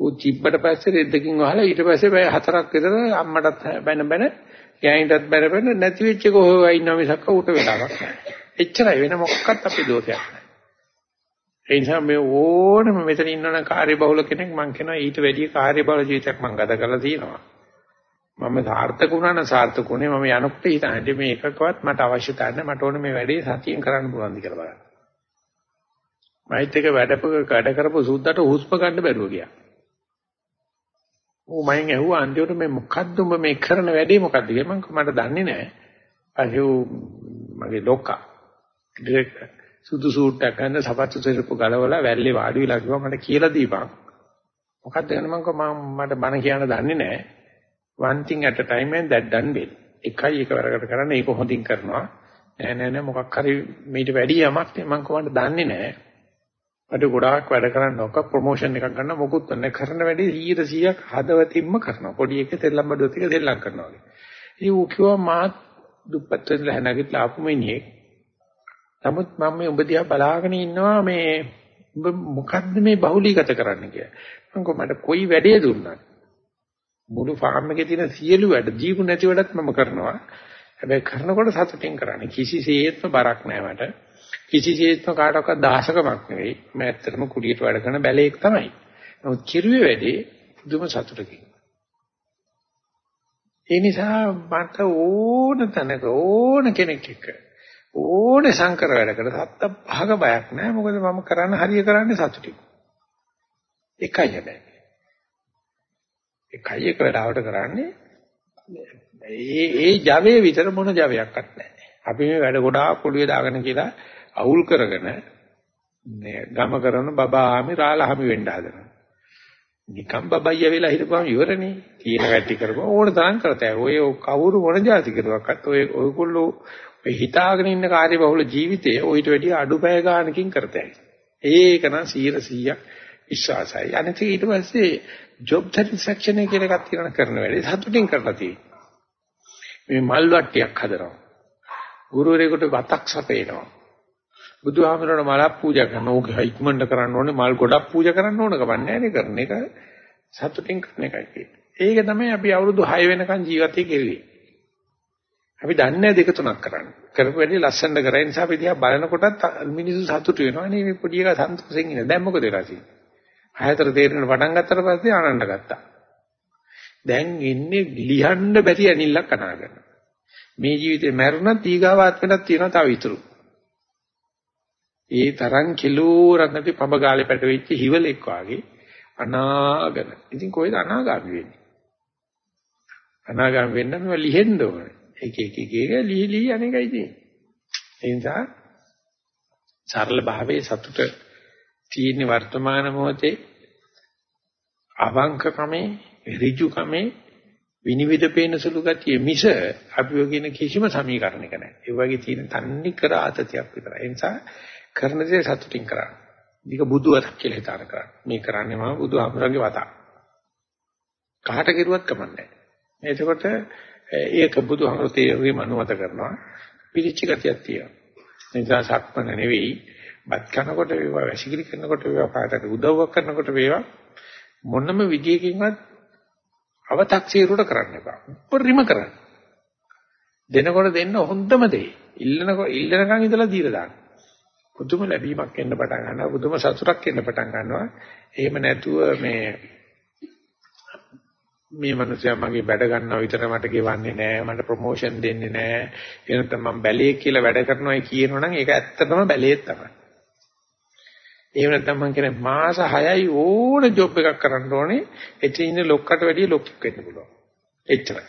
ඌ චිබ්බට පස්සේ රෙද්දකින් වහලා ඊට පස්සේ බය හතරක් විතර අම්මටත් බැන බැන ගෑනිටත් බැන බැන නැති වෙච්ච එක හොයවා ඉන්නවා මිසක් ඌට වෙලාවක් නැහැ. එච්චරයි වෙන මොකක්වත් අපි දෝෂයක් නැහැ. ඒ නිසා මේ ඕනම මෙතන ඉන්නවනම් කාර්යබහුල කෙනෙක් මං කියනවා ඊට වැඩිය කාර්යබහුල ජීවිතයක් මං ගත කරලා තියෙනවා. මම සාර්ථක වුණා නම් සාර්ථක උනේ මම යනකොට හිතන්නේ මේ එකකවත් මට අවශ්‍යතාවය නැහැ මට ඕනේ මේ වැඩේ සතියෙන් කරන්න පුළුවන්ද කියලා බලන්න. මයිත් එක වැඩපක කඩ කරපු සුද්දට හුස්ම ගන්න බැරුව ගියා. ඌ මයින් ඇහුවා අන්තිමට මේ මොකද්ද උඹ මේ කරන වැඩේ මොකද්ද කියලා මම මට දන්නේ නැහැ. අහු මගේ ලොක්කා ඩිරෙක්ටර් සුදු සූට් එකක් ගන්න සපත්තු සෙරප්පු ගලවලා වැල්ලේ වාඩි වෙලා කිව්වා මට කියලා දීපන්. මොකක්ද ගන්න මම මට බණ කියන්න දන්නේ නැහැ. One thing at a time and that done well. එකයි එකවරකට කරන්නේ ඒක හොඳින් කරනවා. නෑ නෑ නෑ මොකක් හරි මීට වැඩි යමක් මම කොහොමද දන්නේ නෑ. මට ගොඩාක් වැඩ කරන්න ඕක ප්‍රොමෝෂන් එකක් ගන්න මොකුත් නැහැ. කරන වැඩේ 100%ක් හදවතින්ම කරනවා. පොඩි එකේ සෙල්ලම් බඩුවත් එක සෙල්ලම් කරනවා වගේ. ඉතින් ඌ කිව්වා මාත් දුප්පත් වෙලා නැගිටලා ආපු මිනිහෙක්. නමුත් මම මේ උඹ දිහා බලාගෙන ඉන්නවා මේ උඹ මොකද්ද මේ බහුලීගත කරන්න කියලා. මම කොහොමද කොයි වැඩේ දුන්නත් මුළු ෆාම් එකේ තියෙන සියලු වැඩ ජීවු නැති වැඩත් මම කරනවා. හැබැයි කරනකොට සතුටින් කරන්නේ. කිසිසේත්ම බරක් නෑ මට. කිසිසේත්ම කාටවත් දහසකමක් නෙවෙයි. මම ඇත්තටම කුලියට වැඩ කරන බැලේක් තමයි. නමුත් කිරුවේ වැඩේ දුම සතුටකින්. ඒ නිසා මට ඕන තැනක ඕන කෙනෙක් එක්ක ඕනේ සංකර වැඩකට සත්ත පහක බයක් නැහැ. මොකද මම කරන්න හරිය කරන්නේ සතුටින්. එකයි හැබැයි. එකයි එක වෙලාවට කරන්නේ ඒ ඒ Java විතර මොන Javaයක්වත් නැහැ. අපි මේ වැඩ ගොඩාක් පොළුවේ දාගෙන කියලා අවුල් කරගෙන ගම කරන බබාහාමි රාලහාමි වෙන්න හදනවා. නිකම් බබයිය වෙලා හිටපුවම ඉවරනේ. කියන වැටි කරපුවා ඕන තරම් කරතයි. ඔය කවුරු මොන જાති කරුවක්වත් ඔය ඔයගොල්ලෝ ඔය හිතාගෙන ඉන්න කාර්ය බහුල ජීවිතයේ ඔయిత වැඩි අඩුපය ගානකින් කරතයි. ඒක නම් 100 100ක් විශ්වාසයි. අනිත් ඊට පස්සේ ජොබ් සැටිස්ෆැක්ෂන් එක කියලා එකක් තියෙනවා කරන වැඩේ සතුටින් කරලා තියෙනවා. මේ මල් වට්ටියක් හදනවා. ගුරුවරයෙකුට වතක් සපේනවා. බුදුහාමරණ මලක් පූජා කරනවා. ඕක ඉක්මනට කරන්න ඕනේ මල් ගොඩක් පූජා කරන්න ඕන කමන්නේ නැහැ කරන එක සතුටින් කරන එකයි ඒක තමයි අපි අවුරුදු 6 වෙනකන් ජීවිතේ කෙරුවේ. අපි දන්නේ දෙක තුනක් කරන්න. කරපු වැඩි ලස්සනට කරේ නිසා අපි දිහා බලනකොටත් මිනිස්සු සතුටු වෙනවා. නේ මේ පොඩි එකා සන්තෝෂෙන් ඉන්නේ. දැන් මොකද වෙලා තියෙන්නේ? හයතර තේරෙන පටන් ගත්තට පස්සේ ආනන්ද ගත්තා. දැන් ඉන්නේ ලියන්න බැරි ඇනිල්ලක් අනාගෙන. මේ ජීවිතේ මැරුණත් ඊගාවාත් වෙනත් තියෙනවා තව ඉතුරු. ඒ තරම් කිලෝරක් නැති පඹ ගාලේ පැටවෙච්ච හිවලෙක් වාගේ අනාගන. ඉතින් කොහෙද අනාගාමී වෙන්නේ? අනාගාමී වෙන්න නම් ලිහෙන්න ඕනේ. එක එක එක එක ලිහි ලිහි අනේකයි තියෙන්නේ. ඒ නිසා සරල භාවයේ සතුට තියෙන වර්තමාන මොහොතේ අවංකකමේ ඍජුකමේ විනිවිද පේන සුළු ගතිය මිස අපි ඔය කියන කිසිම සමීකරණයක නැහැ. ඒ වගේ තියෙන තන්නේ කර ආතතියක් විතරයි. ඒ නිසා කරන දේ සතුටින් කරන්න. මේක බුදුවරක් කියලා හිතාන කරන්න. මේ කරන්නේ මම බුදුහාමරගේ වතා. කහට කෙරුවත් කමන්නේ නැහැ. එතකොට ඒක බුදුහාමර තේරුම් අනුමත කරනවා. පිළිච්ච ගතියක් තියෙනවා. ඒ නිසා සක්මන නෙවෙයි බත් කනකොට වේවා වැසිකිලි කරනකොට වේවා පාටට උදව්වක් කරනකොට වේවා මොනම විදියකින්වත් අව탁සීරුට කරන්න එපා. උපරිම කරන්න. දෙනකොට දෙන්න හොඳම දේ. ඉල්ලනකොට ඉල්ලනකන් ඉඳලා දීලා දාන්න. පුදුම ලැබීමක් එන්න පටන් ගන්නවා. පුදුම සතුටක් එන්න පටන් ගන්නවා. එහෙම නැතුව මේ මේ මනුස්සයා මගේ වැඩ ගන්නවා විතර මට ගෙවන්නේ නැහැ මට ප්‍රොමෝෂන් දෙන්නේ නැහැ එනතම මම බැලේ කියලා වැඩ කරනවා කියනවනම් ඒක ඇත්තටම බැලේ තමයි එහෙම නැත්නම් මම කියන්නේ මාස 6යි ඕන ජොබ් එකක් කරන්න ඕනේ. එතන ඉන්න ලොක්කට වැඩිය ලොක්ෙක් වෙන්න පුළුවන්. එච්චරයි.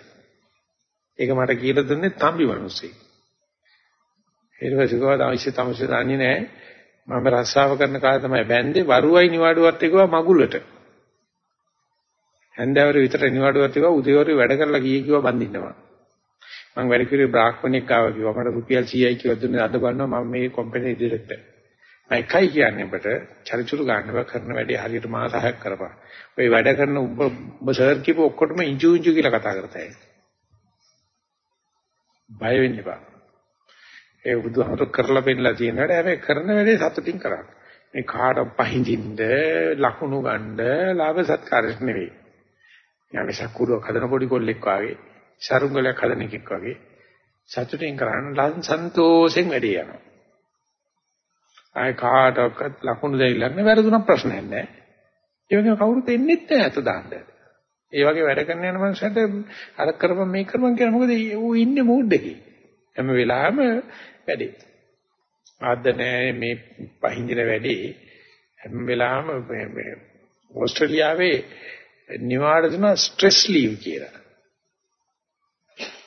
ඒක මට කියලා දුන්නේ තම්බි මිනිස්සෙක්. ඊට පස්සේ කවදා අවශ්‍ය තමසෙ දන්නේ නැහැ. මම රස්සාව කරන කාලේ තමයි බැන්දේ වරුවයි නිවාඩුවත් එකවා මගුලට. හැන්දෑවර විතර නිවාඩුවත් එකවා උදේවරු වැඩ කරලා ගියේ කිව්වා බඳින්නවා. මම වැඩ කිව්වේ බ්‍රාහ්මණෙක් ආවා කිව්වා මට රුපියල් 100යි කියලා දුන්නේ අද බලනවා මම මේ කම්පැනි ඩිරෙක්ටර්. එකයි කියන්නේ ඔබට චරිචුරු ගන්නව කරන වැඩේ හරියට මාස 6ක් කරපන්. ඔය වැඩ කරන ඔබ ඔබ සර් කියපු ඔක්කොටම ඉංජු ඉංජු කියලා කතා කරතයි. බය වෙන්න එපා. ඒ බුදුහමතු කරලා පෙන්නලා තියෙන වැඩ හැබැයි කරන වැඩේ සතුටින් කරන්න. මේ කාට පහින්දින්ද ලකුණු ගන්න ලාභ සත්කාරයක් නෙවෙයි. යන්නේ සකුරුව හදන පොඩි කොල්ලෙක් වගේ, සරුංගලයක් හදන එකෙක් වගේ සතුටින් කරන්න ලන් සන්තෝෂෙන් වැඩේ යනවා. ආය කාටවත් ලකුණු දෙයිලා නැහැ වැරදුනක් ප්‍රශ්නයක් නැහැ. ඒ වගේම කවුරුත් එන්නෙත් නැහැ අත දාන්න. ඒ වගේ වැඩ කරන යන මනුස්සයට අර කරපම් මේ කරපම් කියන මොකද ඌ ඉන්නේ මූඩ් එකේ. හැම වෙලාවෙම වැඩේ. ආද්ද නැහැ මේ පහින්දින වැඩේ හැම වෙලාවෙම මේ ඕස්ට්‍රේලියාවේ නිවාඩ දෙන ස්ට්‍රෙස් ලීව් කියලා.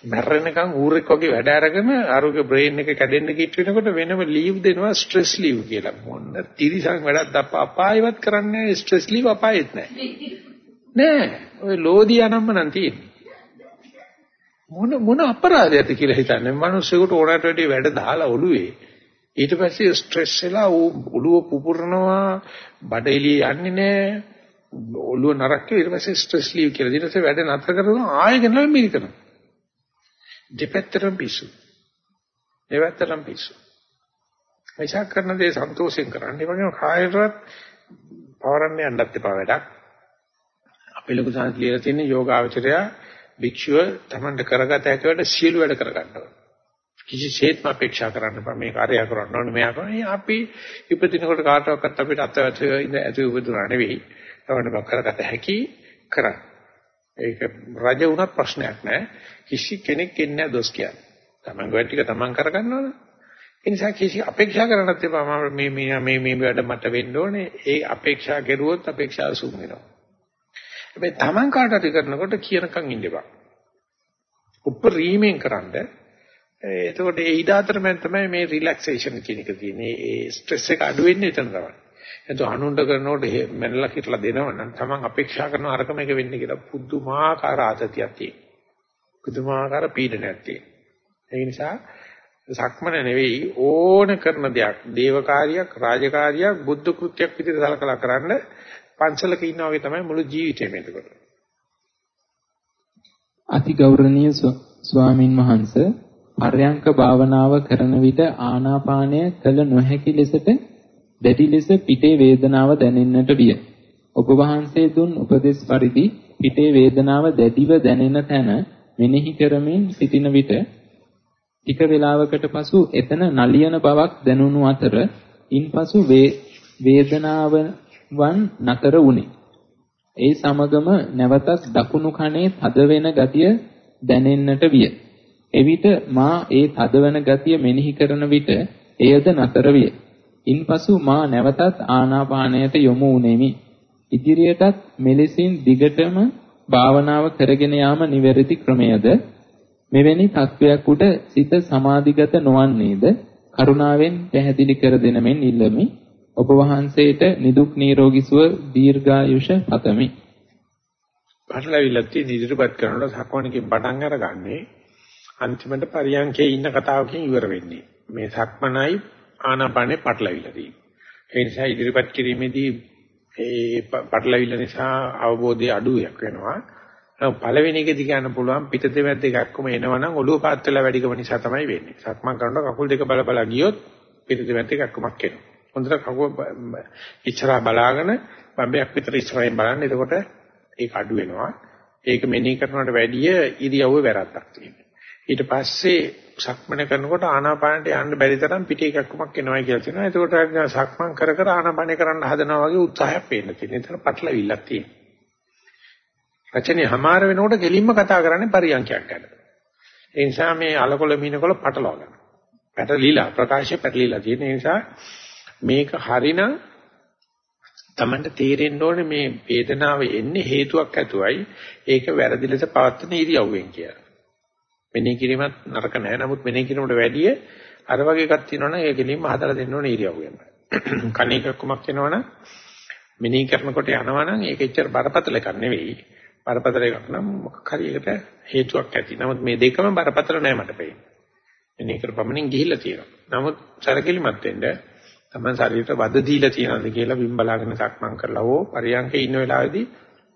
මැරෙනකන් ඌරෙක් වගේ වැඩ අරගෙන ආරෝග්‍ය බ්‍රේන් එක කැඩෙන්න කිට් වෙනකොට වෙනම ලීව් දෙනවා ස්ට්‍රෙස් ලීව් කියලා. මොන්න තිරිසන් වැඩක් දප්ප අපායවත් කරන්නේ ස්ට්‍රෙස් ලීව් අපායෙත් නැහැ. නෑ. ඔය ලෝදී අනම්ම නම් තියෙන්නේ. මොන මොන අපරාධයක්ද කියලා හිතන්නේ. මිනිස්සුන්ට ඕනට වැඩි වැඩ දාලා ඔළුවේ. ඊට පස්සේ ස්ට්‍රෙස් වෙලා ඔළුව පුපුරනවා, බඩ එළිය යන්නේ නෑ. ඔළුව නරක ඊට පස්සේ ස්ට්‍රෙස් ලීව් කියලා. ඊට පස්සේ වැඩ නතර කරනවා ආයෙ ගෙනල්ලා මිරිකනවා. දෙපැත්තටම පිස්සු. දෙපැත්තටම පිස්සු. එයිසා කරන දේ සන්තෝෂයෙන් කරන්න. ඒ වගේම කායයටවත් පවරන්න යන්නත් එපා වැඩක්. අපේ ලොකු සංස් ලියලා තියෙන යෝගාවචරය භික්ෂුව තමන්ට කරගත හැකි වැඩ සියලු වැඩ කරගන්න ඕන. කිසිසේත්ම අපේක්ෂා කරන්න බෑ මේ කාර්යය කරන්න ඕනේ මෙයා කරන්නේ අපි ඉපදිනකොට කාටවත් අපිට අත්‍යවශ්‍ය ඉඳ ඇති උපදුනා නෙවෙයි. තමන්ට කරගත හැකි කරන්න. ඒක රජ වුණත් ප්‍රශ්නයක් නෑ. කිසි කෙනෙක් එන්නේ නැහැ දොස් කියන්නේ. Taman ගොඩ ටික Taman කරගන්නවනේ. ඒ නිසා කිසි අපේක්ෂා කරන්නත් එපා මම මේ මේ මේ මේ වැඩ මට වෙන්න ඕනේ. ඒ අපේක්ෂා කෙරුවොත් අපේක්ෂාව සුන් වෙනවා. හැබැයි Taman කාටද කරනකොට කියනකම් ඉන්න එපා. උපරිමයෙන් කරන්ද එතකොට ඒ ඊට අතරමැද තමයි මේ රිලැක්සේෂන් කියන එක තියෙන්නේ. ඒ ස්ට්‍රෙස් එක අඩු වෙන්නේ එතන තමයි. එතකොට අනුණ්ඩ කරනකොට මැනලා කියලා දෙනවනම් Taman අපේක්ෂා කරන අරකම එක වෙන්නේ කියලා පුදුමාකාර ආතතියක් තියෙනවා. පුදුමාකාර පීඩනයක් තියෙනවා. ඒ නිසා සක්මන නෙවෙයි ඕන කරන දෙයක් දේවකාරියක් රාජකාරියක් බුද්ධ කෘත්‍යයක් විදිහට සලකලා කරන්න පන්සලක ඉන්නා වගේ තමයි මුළු ජීවිතේම එතකොට. අති ගෞරවනීය ස්වාමින් වහන්සේ පර්යංක භාවනාව කරන විට ආනාපානය කළ නොහැකි ලෙසට දැඩි ලෙස පිටේ වේදනාව දැනෙන්නට විය. ඔබ වහන්සේ දුන් උපදෙස් පරිදි පිටේ වේදනාව දැඩිව දැනෙන තැන මෙනෙහි කරමින් සිටින විට ටික වේලාවකට පසු එතන නලියන බවක් දැනුණු අතර ඉන්පසු වේදනාවන් නතර වුණේ. ඒ සමගම නැවතත් දකුණු කනේ තද වෙන ගතිය දැනෙන්නට විය. එවිට මා ඒ තදවන ගතිය මෙනෙහි කරන විට එයද නතර විය. ඉන්පසු මා නැවතත් ආනාපානයට යොමු වුනේමි. ඉදිරියටත් මෙලෙසින් දිගටම භාවනාව කරගෙන යාම නිවැරදි ක්‍රමයද මෙවැනි තත්වයක් උඩ සිත සමාධිගත නොවන්නේද කරුණාවෙන් පැහැදිලි කර දෙන මෙන් ඉල්ලමි ඔබ වහන්සේට නිදුක් නිරෝගී සුව දීර්ඝායුෂ පතමි පටලවිල්ලක් තියෙන ඉදිරිපත් කරනකොට සක්මණකින් පටන් අරගන්නේ අන්තිමට පරියන්කේ ඉන්න කතාවකින් ඉවර වෙන්නේ. මේ සක්මනයි ආනාපානේ පටලවිල්ල තියෙන්නේ. ඒ නිසා ඉදිරිපත් කිරීමේදී ඒ පටලවිල්ල නිසා අවබෝධය අඩුවක් වෙනවා. පළවෙනි එකදී කියන්න පුළුවන් පිට දෙවැද්ද එකක්ම එනවනම් ඔළුව පාත් වෙලා වැඩිකම නිසා තමයි වෙන්නේ. සක්මන් කරනකොට කකුල් දෙක බල බල ගියොත් පිට දෙවැද්ද එකක්මක් එනවා. හොඳට කකුල ඉස්සරහා බලාගෙන බම්බයක් විතර ඉස්සරහින් බලන්න. එතකොට ඒක අඩු වෙනවා. ඒක මෙනෙහි කරනවට වැඩිය ඉරියව්වේ වැරද්දක් තියෙනවා. ඊට පස්සේ සක්මන කරනකොට ආනාපානට යන්න බැරි තරම් පිට එකක්මක් එනවා කියලා තියෙනවා. එතකොට සක්මන් කර කර ආනාපානය කරන්න හදනවා වගේ උත්සාහයක් පේන්න තියෙනවා. ඒතර පටලවිල්ලක් තියෙනවා. රචනයේ හමාර වෙනකොට ගෙලින්ම කතා කරන්නේ පරියන්කයක් ගැන. ඒ නිසා මේ අලකොල මීනකොල පටලවා ගන්න. පැටලිලා ප්‍රකාශය පැටලිලා තියෙන නිසා මේක හරිනම් Tamanට තේරෙන්න ඕනේ මේ වේදනාව එන්නේ හේතුවක් ඇතුවයි ඒක වැරදි ලෙස පවත්වන ඉරියව්වෙන් කියලා. මෙනෙහි කිරීමත් නරක නෑ. නමුත් මෙනෙහි කිරීමට වැඩිය අර වගේ එකක් තියෙනවනම් ඒක ලින්ම හදලා දෙන්න ඕනේ ඉරියව්වෙන්. කණේකක්කමක් එනවනම් මෙනෙහි කරනකොට යනවනම් ඒක එච්චර බරපතල එකක් නෙවෙයි. බරපතල එකක් නම් මොකක් හරි එකට හේතුවක් ඇති. නමුත් මේ දෙකම බරපතල නෑ මට පේන්නේ. මෙනෙහි කරපමණින් ගිහිල්ලා තියෙනවා. නමුත් සරකිලිමත් වෙන්න තමයි ශරීරයට වද දීලා තියෙනවද කියලා විම් බලාගෙන සක්මන් කරලා ඕ පරියන්කේ ඉන්න වෙලාවේදී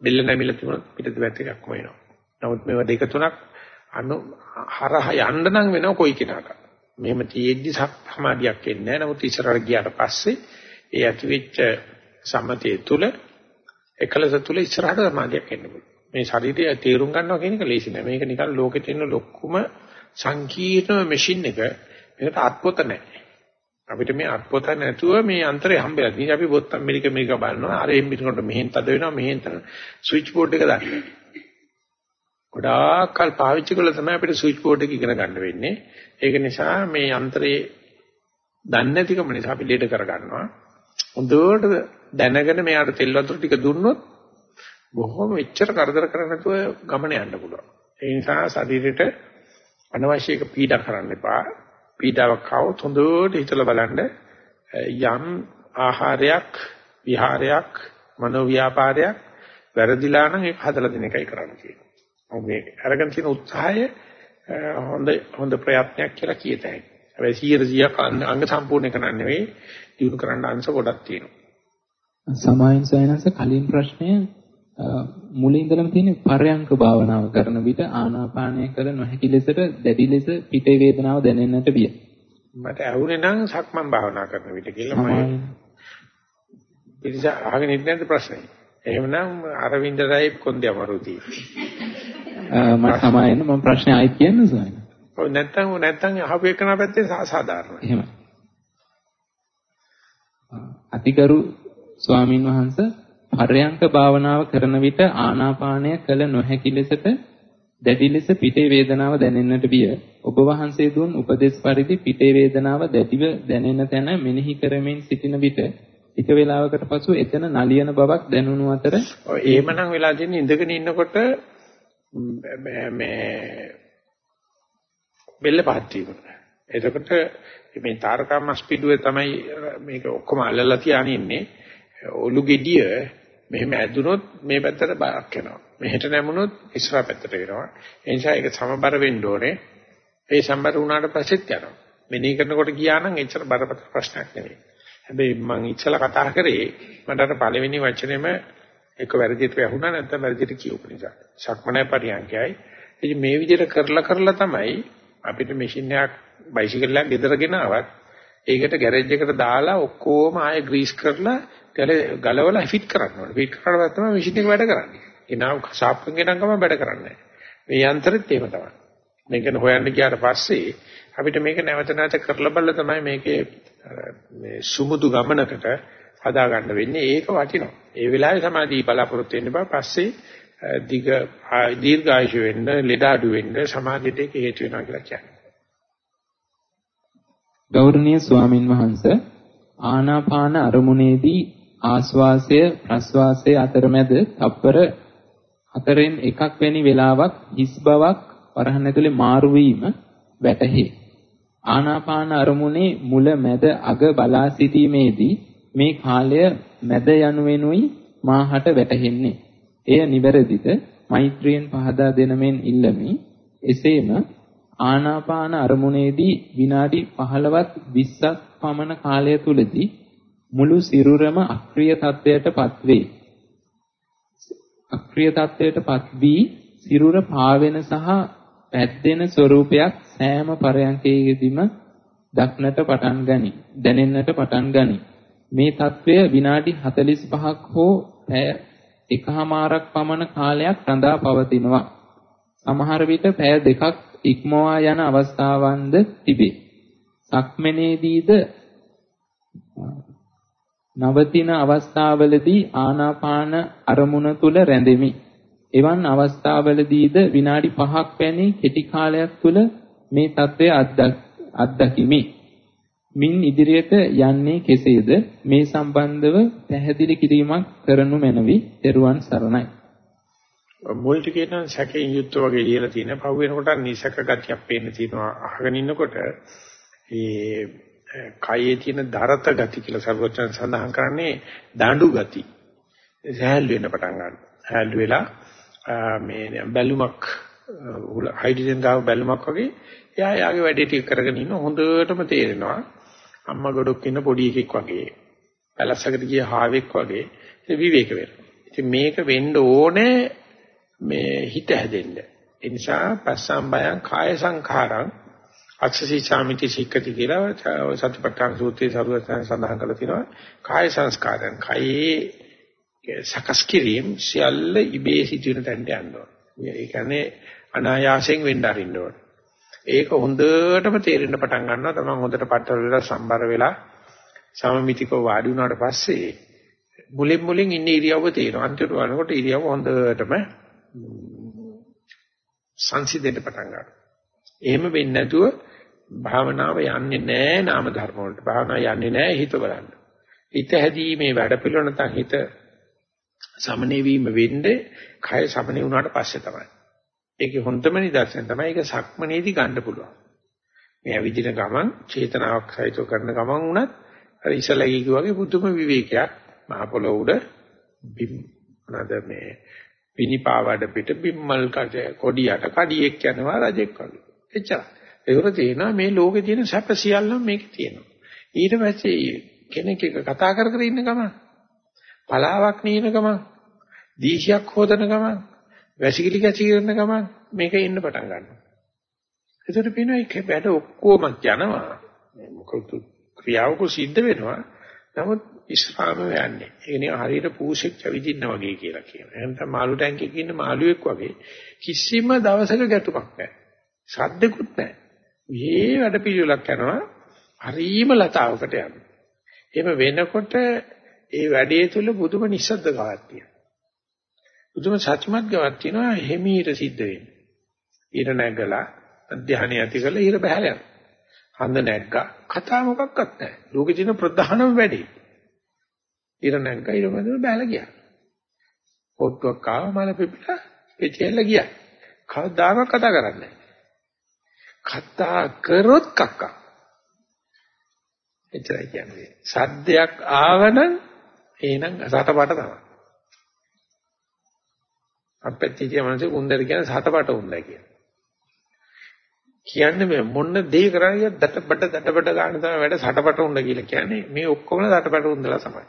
බෙල්ල නැමිලා තිබුණොත් පිටත පැත්ත එකක්ම වෙනවා. නමුත් මේවා දෙක තුනක් අනු හරහ යන්න නම් වෙනව කොයි කෙනාට. මෙහෙම තියෙද්දි සමාධියක් එන්නේ නැහැ. නමුත් ඉස්සරහට ගියාට පස්සේ ඒ ඇතිවෙච්ච සමතේ තුල එකලස තුල ඉස්සරහට සමාධියක් එන්න පුළුවන්. මේ ශරීරය තේරුම් ගන්නවා කියන එක ලේසි නෑ. මේක නිකන් ලෝකෙ තියෙන ලොකුම සංකීර්ණ මැෂින් එක. මේකට අත්පොත නැහැ. අපිට මේ අත්පොත නැතුව මේ අන්තරේ හම්බෙලා. ඉතින් අපි බොත්තම් මෙරික මේක බලනවා. අර එම්බිනකොට මෙහෙන් තද වෙනවා මෙහෙන් තද. ස්විච් බෝඩ් එක දාන්න. ගොඩාක් කල් පාවිච්චි කළා තමයි අපිට ස්විච් බෝඩ් එක ඉගෙන ගන්න වෙන්නේ. ඒක නිසා මේ යන්ත්‍රයේ දන්නේ නැතිකම නිසා අපි ලීඩ කර ගන්නවා. හොඳට දැනගෙන මෙයාට තෙල් වතුර ටික දුන්නොත් බොහොම එච්චර කරදර කරන්නේ නැතුව ගමන යන්න පුළුවන්. ඒ නිසා ශරීරෙට අනවශ්‍ය එක පීඩා කරන්න එපා. පීඩාවක් આવොත් හොඳට හිතලා බලන්න යම් ආහාරයක් විහාරයක් මනෝ ව්‍යාපාරයක් වැරදිලා නම් ඒක හදලා දෙන එකයි කරන්න තියෙන්නේ. මේ අරගෙන තියෙන උත්සාහය හොඳ හොඳ ප්‍රයත්නයක් කියලා කියතයි. හැබැයි 100 අංග සම්පූර්ණ කරන්න නෙවෙයි දිනු කරන්න අංශ ගොඩක් තියෙනවා. සමායන් සයනස කලින් ප්‍රශ්නය මුලින් ඉඳලම තියෙන පරයන්ක භාවනාව කරන විට ආනාපානය කළ නොහැකි ලෙසට දැඩි ලෙස පිටේ වේදනාව දැනෙන්නට විය. මට ඇහුනේ නම් සක්මන් භාවනා කරන විට කියලා මම පිළිස අහගෙන ඉන්නේ නැද්ද ප්‍රශ්නේ? එහෙමනම් අරවින්දරයි කොන්දේ අමරුදී. මට සමායෙන්න මම ප්‍රශ්නේ ආයෙත් කියන්න සෝයන. ඔව් නැත්තම් නැත්තම් අහපු එකන පැත්තේ සාධාරණයි. එහෙමයි. අතිගරු ස්වාමින් වහන්සේ පරයන්ක භාවනාව කරන විට ආනාපානය කළ නොහැකි ලෙසට දැඩි ලෙස පිටේ වේදනාව දැනෙන්නට විය. ඔබ වහන්සේ දුන් උපදේශ පරිදි පිටේ වේදනාව දැඩිව දැනෙන තැන මෙනෙහි කරමින් සිටින විට ටික වේලාවකට පසු එතන නලියන බවක් දැනුණු අතර ඔය එහෙමනම් වෙලා දෙන්නේ ඉඳගෙන ඉන්නකොට මේ බෙල්ල පහත් වීම. එතකොට මේ තාරකා මස්පිඩුවේ තමයි මේක ඔක්කොම අල්ලලා තියාගෙන ඉන්නේ. ඔලු ගෙඩිය මෙහෙම ඇදුනොත් මේ පැත්තට බයක් වෙනවා. මෙහෙට නැමුණොත් ඉස්සරහ පැත්තට වෙනවා. ඒ නිසා ඒක සමබර වෙන්න ඕනේ. ඒ සම්බර වුණාට පස්සෙත් යනවා. මෙනෙහි කරනකොට ගියා නම් එච්චර බරපතල ප්‍රශ්නයක් නෙවෙයි. හැබැයි මම ඉස්සලා කතා කරේ මට අර පළවෙනි වචනේම එක වැරදිට වැහුණා නැත්නම් වැරදිට කියපු නිසා. සක්මනේ පරියන්කයයි. ඉතින් මේ විදිහට කරලා කරලා තමයි අපිට මැෂින් එකක් බයිසිකල් එකක් ගෙදර ගෙනාවත් ඒකට ගෑරේජ් එකට දාලා ඔක්කොම ආයෙ ග්‍රීස් කරලා ගලවලා ෆිට කරන්න ඕනේ. ෆිට කරලා තමයි මැෂින් එක වැඩ කරන්නේ. එනවා ෂාප්පෙන් ගෙනන් ගමන් වැඩ කරන්නේ මේ යන්ත්‍රෙත් එහෙම තමයි. මේක හොයන්න ගියාට පස්සේ අපිට මේක නැවත නැවත කරලා බලලා තමයි මේකේ මේ සුමුදු ගමනකට හදා ගන්න වෙන්නේ. ඒක වටිනවා. ඒ වෙලාවේ සමාධිය බලාපොරොත්තු වෙන්න බා පස්සේ දිග දීර්ඝායුෂ වෙන්න, ලෙඩ අඩු වෙන්න සමාධියට ඒක හේතු වෙනවා කියලා කියන්නේ. ගෞරවනීය ස්වාමින් වහන්සේ ආනාපාන අරමුණේදී ආස්වාසය ප්‍රස්වාසය අතරමැද තප්පර හතරෙන් එකක් වැනි වෙලාවක් හිස් බවක් වරහන් ඇතුලේ මාරු වීම වැටහි. ආනාපාන අරමුණේ මුල මැද අග බලා සිටීමේදී මේ කාලය මැද යනුවෙනුයි මාහට වැටහෙන්නේ. එය නිවැරදිද? මෛත්‍රියෙන් පහදා දෙනමෙන් ඉල්ලමි. එසේම ආනාපාන අරමුණේදී විනාඩි 15ත් 20ක් පමණ කාලය තුලදී මුළු සිරුරම අක්‍රීය තත්වයටපත් වේ. අක්‍රීය තත්වයටපත් වී සිරුර පාවෙන සහ පැද්දෙන ස්වરૂපයක් සෑම පරයන්කයේදීම දක්නට පටන් ගනි. දැනෙන්නට පටන් ගනි. මේ తත්වය විනාඩි 45ක් හෝ පැය එකහමාරක් පමණ කාලයක් රඳා පවතිනවා. සමහර විට පැය දෙකක් ඉක්මවා යන අවස්ථාවන්ද තිබේ. සක්මනේදීද නවතින අවස්ථාවලදී ආනාපාන අරමුණ තුල රැඳෙමි. එවන් අවස්ථාවලදීද විනාඩි 5ක් වැනි කෙටි කාලයක් තුල මේ தත්ත්වය අත්දැකීමි. මින් ඉදිරියට යන්නේ කෙසේද මේ සම්බන්ධව පැහැදිලි කිරීමක් කරනු මැනවි. ත්වන් සරණයි. මුල් ටිකේ නම් සැකයෙන් යුක්ත වගේ ලියලා තියෙන පහු වෙනකොට නිසක ගතියක් පේන්න තියෙනවා අහගෙන ඉන්නකොට ඒ කයේ තියෙන දරත ගති කියලා සර්වචන් සඳහන් කරන්නේ දඬු ගති. සහැල් වෙන්න පටන් ගන්නවා. සහැල් වෙලා මේ බැලුමක් හයිඩ්‍රජන් ගාව බැලුමක් වගේ එයා යාගේ වැඩේ ටික කරගෙන ඉන්න හොඳටම තේරෙනවා. අම්මා ගොඩක් ඉන්න පොඩි එකෙක් වගේ. පැලස්සකට ගිය හාවෙක් වගේ විවේක වෙනවා. ඉතින් මේක වෙන්න ඕනේ මේ හිත හැදෙන්න. ඒ නිසා පස්සම් බයං කාය සංඛාරං අක්ෂසී සාමිති සික්කති කියලා සතිපට්ඨාන සූත්‍රයේ සරුවචන සඳහන් කරලා තිනවා. කාය සංස්කාරයන් කයේ සකස් කිරීම සියල්ල ඉබේ සිටින තැනට යනවා. ඒ කියන්නේ අනායාසයෙන් වෙන්න අරින්න ඕන. ඒක හොඳටම තේරෙන්න පටන් ගන්නවා තමයි හොඳට පටල වෙලා සම්බර වෙලා සමමිතිකව වාඩි වුණාට පස්සේ මුලින් මුලින් ඉන්නේ ඉරියව්ව තේරෙනවා. අන්තිමට වරනකොට ඉරියව්ව හොඳටම සංසිඳෙන්න පටන් ගන්නවා. එහෙම වෙන්නේ නැතුව භාවනාව යන්නේ නැහැ නාම ධර්ම වලට. භාවනාව යන්නේ නැහැ හිත බලන්න. හිත හැදීමේ වැඩ පිළිවෙල නැත්නම් හිත සමනය වීම වෙන්නේ කය සමනය වුණාට පස්සේ තමයි. ඒකේ හොඳම නිදර්ශන තමයි ඒක සක්මනේදී ගන්න පුළුවන්. මේ විදින ගමන් චේතනාවක් සහිතව කරන ගමන් උනත් අර ඉසලා වගේ පුදුම විවේකයක් මහ පොළොව උඩ බිම් නද මේ පිනිපාවඩ පිට බිම්මල් කට කොඩියට කඩියෙක් යනවා රජෙක් වගේ. එච්චරයි. ඒවර තේනවා මේ ලෝකේ තියෙන සැප සියල්ලම මේකේ තියෙනවා. ඊට පස්සේ කෙනෙක් එක කතා කර කර ඉන්න ගමන් පලාවක් නින ගමන් දීශයක් හොදන ගමන් වැසිකිලි කැචිරන ගමන් මේක ඉන්න පටන් ගන්නවා. ඒතර පේනවා ඒක බඩ ඔක්කොම යනවා. මොකද ක්‍රියාවක සිද්ධ වෙනවා. නමුත් ඉස්හාම යන්නේ. ඒ නිකන් හරියට පූසෙක් චවිදින්න වගේ කියලා කියනවා. එහෙනම් මාළු ටැංකියක ඉන්න මාළුවෙක් වගේ කිසිම දවසක ගැටුමක් නැහැ. සද්දකුත් නැහැ. මේ වැඩ පිළිවෙලක් කරනවා හරීම ලතාවකට යනවා. එහෙම වෙනකොට ඒ වැඩේ තුල බුදුම නිස්සද්ද ගාවක් තියෙනවා. බුදුම සත්‍යමත් ගාවක් තියෙනවා හිමීර සිද්ධ වෙන්නේ. ඊට නැගලා අධ්‍යාහණය ඇති කරලා ඊට බහැලා යනවා. හඳ නැග්ගා කතා මොකක්වත් නැහැ. ලෝකේ තියෙන ප්‍රධානම වැඩේ. ඊට නැග්ගා ඊට පස්සේ බහැලා ගියා. පොට්ටුවක් ආව මල පිපිලා පිටියෙල්ල ගියා. කවදාවත් කතා කරන්නේ නැහැ. කතා කරොත් කක්කා. එච්චරයි කියන්නේ. සද්දයක් ආවනම් එහෙනම් සතපට තමයි. අපැත්තේ කියන මනසේ උන්දර කියන සතපට උන්දා කියන. කියන්නේ මේ මොන දේ කරන්නේ දතපට දතපට ගන්න තමයි වැඩ සතපට උන්ද කියලා කියන්නේ. මේ ඔක්කොම දතපට උන්දලා තමයි.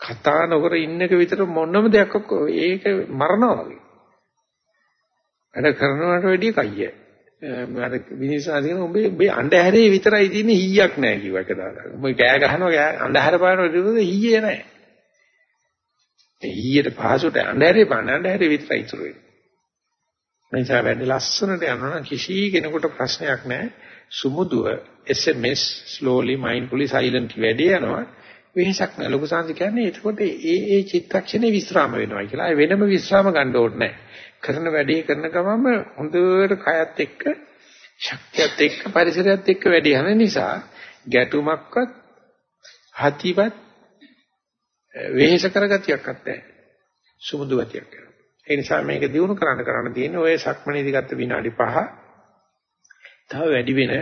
කතා නොකර ඉන්නක විතර මොනම දෙයක් ඒක මරනවා වගේ. වැඩ කරනවට වැඩිය කයියයි. අර විනිසාදින උඹේ උඹේ අන්ධහැරේ විතරයි තියෙන්නේ හීයක් නැහැ කිව්වා එක දාලා. උඹ කෑ ගහනවා අන්ධහැර පානවා විරුද්ධ හීයේ නැහැ. ඒ හීයට පහසුට අන්ධහැරේ පාන අන්ධහැරේ විතරයි ඉතුරු වෙන්නේ. නිසා වැඩ ලස්සනට යනවා කිසි කෙනෙකුට ප්‍රශ්නයක් නැහැ. සුමුදුව SMS slowly mindfully silently වැඩි යනවා. වෙහසක් නැහැ. ලොකු සංසි කියන්නේ එතකොට ඒ ඒ චිත්තක්ෂණේ විස්්‍රාම වෙනවා කියලා. ඒ වෙනම විස්්‍රාම ගන්න ඕනේ නැහැ. කරන වැඩේ කරන ගමම හොඳට කයත් එක්ක ශක්තියත් එක්ක පරිසරයත් එක්ක වැඩි යන නිසා ගැටුමක්වත් හතිවත් වෙහෙස කරගතියක් නැහැ. සුමුදු ගතියක් කරනවා. ඒ නිසා මේක දිනු කරන්න කරන්න තියෙන ඔය සක්මණේදී ගත්ත විනාඩි 5 තව වැඩි වෙන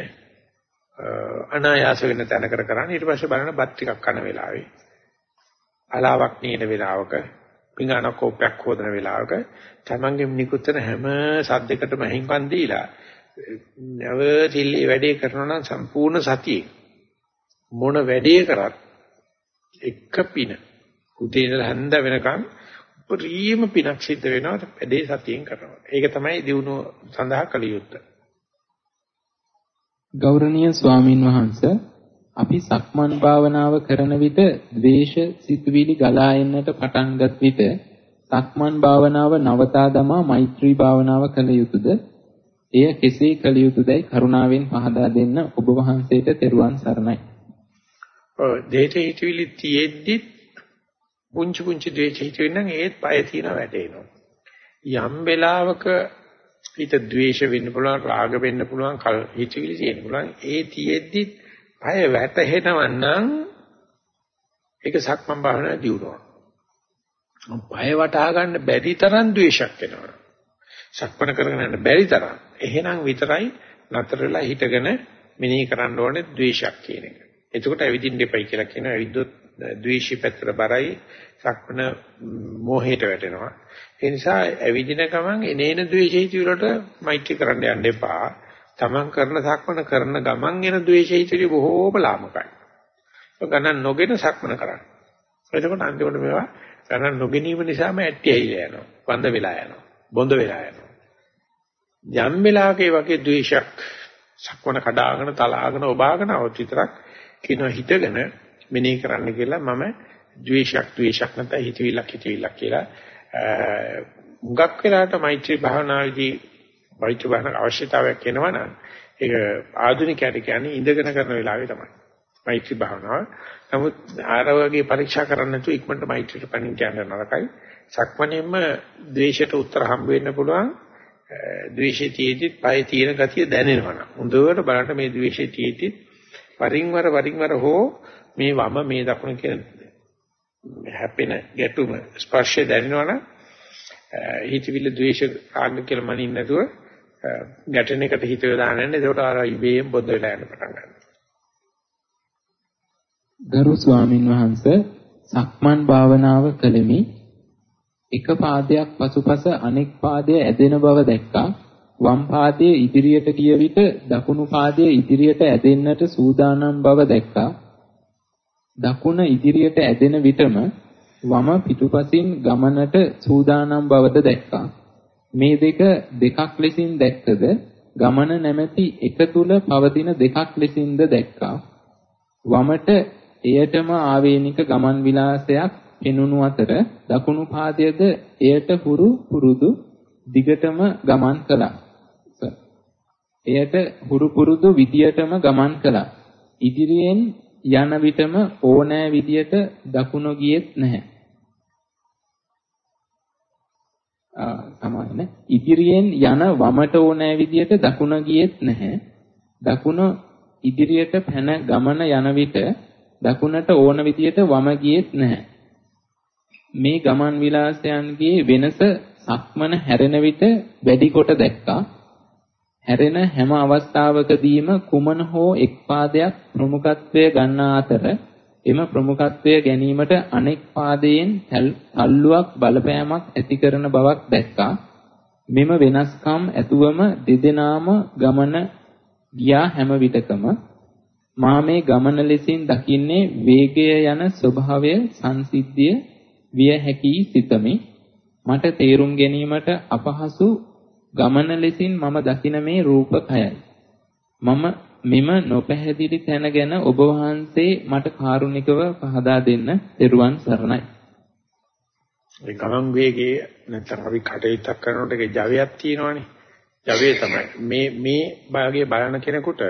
අනායාස වෙන තැනකට කරන්නේ ඊට පස්සේ බලන්න බත් ටිකක් කන වෙලාවේ අලාවක් නින වෙලාවක පිඟාන කෝපයක් හොදන වෙලාවක තමන්ගේ නිකුත්න හැම සද්දයකටම හින්පන් දීලා නැවතිලි වැඩේ කරනවා නම් සම්පූර්ණ සතියේ මොන වැඩේ කරත් එක පින උදේ ඉඳලා හැන්ද වෙනකන් උපරිම පිනක් සිද්ධ වෙනවා වැඩේ සතියෙන් කරනවා. ඒක තමයි දිනුව සඳහා කළ යුත්තේ. ගෞරවනීය ස්වාමින් වහන්සේ අපි සක්මන් භාවනාව කරන විට ද්වේෂ සිතුවිලි ගලා එන්නට පටන්ගත් විට සක්මන් භාවනාව නවතා දමා මෛත්‍රී භාවනාව කළ යුතුයද? එය කෙසේ කළ යුතුයදයි කරුණාවෙන් පහදා දෙන්න ඔබ වහන්සේට තෙරුවන් සරණයි. ඔව් දේට හිතවිලි තියෙද්දි පුංචි පුංචි ද්වේෂ හිතෙන්න ඒත් පය තියන වැටේනවා. යම් වෙලාවක හිත ද්වේෂ වෙන්න පුළුවන් රාග වෙන්න පුළුවන් හිතවිලි තියෙන්න පුළුවන් ඒ තියෙද්දි පය වැටහෙනව නම් ඒක සක්මන් භාවනාව දියුණුවක්. පය වටහා ගන්න බැරි තරම් ද්වේෂයක් එනවා. සක්මන කරගෙන යන්න බැරි තරම්. එහෙනම් විතරයි නතර වෙලා හිටගෙන මෙනෙහි කරන්න ඕනේ ද්වේෂයක් කියන එක. එතකොට ඇවිදින්න එපයි කියලා කියනවා. ඇවිද්දොත් ද්වේෂී පැත්තට බරයි සක්මන මෝහයට වැටෙනවා. ඒ නිසා ඇවිදින ගමන් එනේන ද්වේෂී වලට මෛත්‍රී කරන්න යන්න එපා. තමන් කරන සක්මන කරන ගමන් එන ද්වේෂී ඉතිරි බොහෝම ලාමකයි. ගණන් නොගෙන සක්මන කරන්න. එතකොට අන්තිමට මේවා ගණන් නොගැනීම නිසාම ඇටි ඇහිලා යනවා. වඳ වෙලා යනවා. බොඳ වෙලා යනවා. යම් වෙලාවක ඒ වගේ ද්වේෂයක් සක්මන කඩාගෙන තලාගෙන ඔබාගෙන આવත් විතරක් කියන හිතගෙන මෙනෙහි කරන්න කියලා මම ද්වේෂයක් ද්වේෂයක් නැත්නම් හිතවිල්ලක් හිතවිල්ලක් කියලා මුගක් වෙලාට මෛත්‍රී භාවනාවේදී මෛත්‍රී භාවනාව අවශ්‍යතාවයක් වෙනවනම් ඒක ආධුනිකයට කියන්නේ ඉඳගෙන කරන වෙලාවේ තමයි මෛත්‍රී භාවනාව. නමුත් ආර වගේ පරීක්ෂා කරන්න නැතුව ඉක්මනට මෛත්‍රියට පණින්න යන නරකයි. සක්මණෙන්ම ද්වේෂයට උත්තර හම්බ වෙන්න පුළුවන්. ද්වේෂයේ තියෙද්දි පය තියෙන ගතිය දැනෙනවා. හොඳට බලන්න මේ ද්වේෂයේ තියෙද්දි වරින් වර වරින් වර හෝ මේ වම මේ දකුණ කියන හැපෙන ගැටුම ස්පර්ශය දැනෙනවනම් හිතවිල්ල ද්වේෂ රාග කියලා මනින්න නැතුව ගැටෙන එකට හිත යොදාගෙන යන්න ඒකට අර ඉබේම බොද්ද වෙලා යන පටන් ගන්නවා. ගරු ස්වාමින් වහන්සේ සක්මන් භාවනාව කළෙමි එක පාදයක් පසුපස අනෙක් පාදය ඇදෙන බව දැක්කා. වම් පාදයේ ඉදිරියට ගිය විට දකුණු පාදයේ ඉදිරියට ඇදෙන්නට සූදානම් බව දැක්කා. දකුණ ඉදිරියට ඇදෙන විටම වම පිටුපසින් ගමනට සූදානම් බවද දැක්කා. මේ දෙක දෙකක් ලෙසින් දැක්කද ගමන නැමැති එක තුල පවතින දෙකක් ලෙසින්ද දැක්කා. වමට එයටම ආවේනික ගමන් විලාසයක් පෙනුණු අතර දකුණු පාදයේද එයට හුරු පුරුදු දිගටම ගමන් කළා. එයට හුරු පුරුදු විදියටම ගමන් කළා. ඉදිරියෙන් යන විටම ඕනෑ විදියට දකුණ ගියෙත් නැහැ. තමයි ඉදිරියෙන් යන වමට ඕනෑ විදියට දකුණ ගියෙත් නැහැ. දකුණ ඉදිරියට පැන ගමන යන විට දකුණට ඕන විදියට වම ගියෙත් නැහැ. මේ ගමන් විලාසයන්ගේ වෙනස සක්මන හැරෙන විට වැඩි කොට දැක්කා. හැරෙන හැම අවස්ථාවකදීම කුමන හෝ එක් පාදයක් ප්‍රමුඛත්වය ගන්නා අතර එම ප්‍රමුඛත්වය ගැනීමට අනෙක් පාදයෙන් තල්ලුවක් බලපෑමක් ඇති කරන බවක් දැක්කා. මෙම වෙනස්කම් ඇතුවම දෙදෙනාම ගමන ගියා හැම විටකම මා මේ ගමන ලෙසින් දකින්නේ වේගය යන ස්වභාවය සංසිද්ධිය විය හැකි සිතමි මට තේරුම් ගැනීමට අපහසු ගමන ලෙසින් මම දකින මේ රූපකයයි මම මෙම නොපැහැදිලි තැන ගැන ඔබ වහන්සේ මට කාරුණිකව පහදා දෙන්න දරුවන් සරණයි. ඒ ගමන් වේගයේ නැත්නම් අපි කටයුත්තක් කරනකොට ඒක ජවයක් තියෙනවනේ. ජවය තමයි. මේ මේ භාගයේ බලන කෙනෙකුට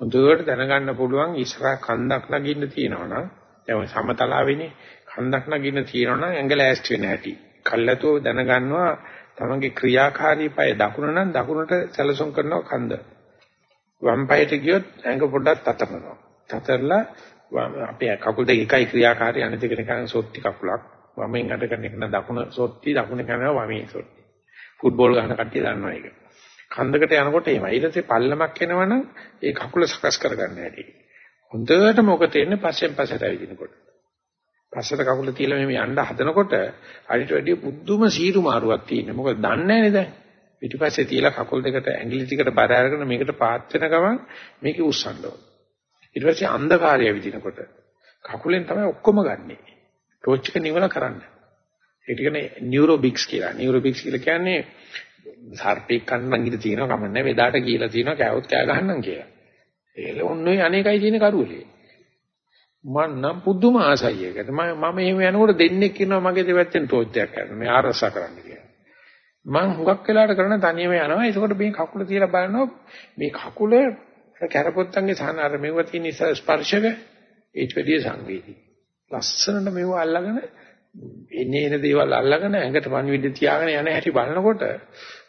හොඳට දැනගන්න පුළුවන් ඉස්සරහ කන්දක් නගින්න තියෙනවනම් දැන් සමතලාවේනේ කන්දක් නගින්න තියෙනවනම් ඇඟ ලෑස්ති වෙන හැටි. කල්ලාතෝ දැනගන්නවා තමන්ගේ ක්‍රියාකාරී පය දකුණ නම් දකුණට සැලසුම් කරනවා කන්ද. වම් පයට ගියොත් ඇඟ පොඩ්ඩක් තතරනවා. තතරලා අපේ කකුල් දෙක එකයි ක්‍රියාකාරී අනිත් එක නිකන් සොත්ටි කකුලක්. වමෙන් අඩ කරන එක දකුණ සොත්ටි දකුණ කරනවා වමේ සොත්ටි. ෆුට්බෝල් ගහන කට්ටිය දන්නවා ඒක. කන්දකට යනකොට එහෙමයි. ඊට පස්සේ පල්ලමක් එනවනම් ඒ කකුල සකස් කරගන්න හැටි. හොඳට මොක තේරෙන්නේ පස්සෙන් පස්සට ඇවිදිනකොට. පස්සට කකුල තියලා මෙහෙම යන්න හදනකොට අරිට වැඩිය පුදුම සීරු මාරුවක් තියෙනවා. මොකද දන්නේ නැහැ දැන්. පිටිපස්සේ තියලා කකුල් දෙකට ඇඟිලි ටිකට බර අරගෙන මේකට පාත් වෙන ගමන් මේක උස්සන්න ඕන. ඊට පස්සේ අන්ධකාරය විදිනකොට කකුලෙන් තමයි ඔක්කොම ගන්නෙ. ටෝච් එක නිවල කරන්න. ඒක කියන්නේ නියුරෝබික්ස් කියලා. නියුරෝබික්ස් කියලා කියන්නේ සර්පෙක් කන්නන් ඉඳ තියෙනවා කමන්නේ වෙදාට කියලා තියෙනවා කෑවොත් කෑ ගහන්නම් කියලා. ඒල ඔන්නේ අනේකයි තියෙන කරුවලේ. මම නම් පුදුම ආසයි ඒකට. මම මම එහෙම යනකොට දෙන්නෙක් ඉන්නවා මගේ දෙපැත්තෙන් ටෝච් එකක් ගන්න. මේ ආරසා කරන්න කියලා. මම හුඟක් වෙලාට කරන තනියම යනවා. ඒකකොට මේ කකුල තියලා බලනවා මේ කකුල කැරපොත්තන්ගේ සාන අර මෙව තියෙන ස්පර්ශක ඒත් වැඩිය සංවේදී. ලස්සනට මෙව අල්ලගෙන එනේ එන දේවල් අල්ලගෙන ඇඟට පණිවිඩ තියාගෙන යන හැටි බලනකොට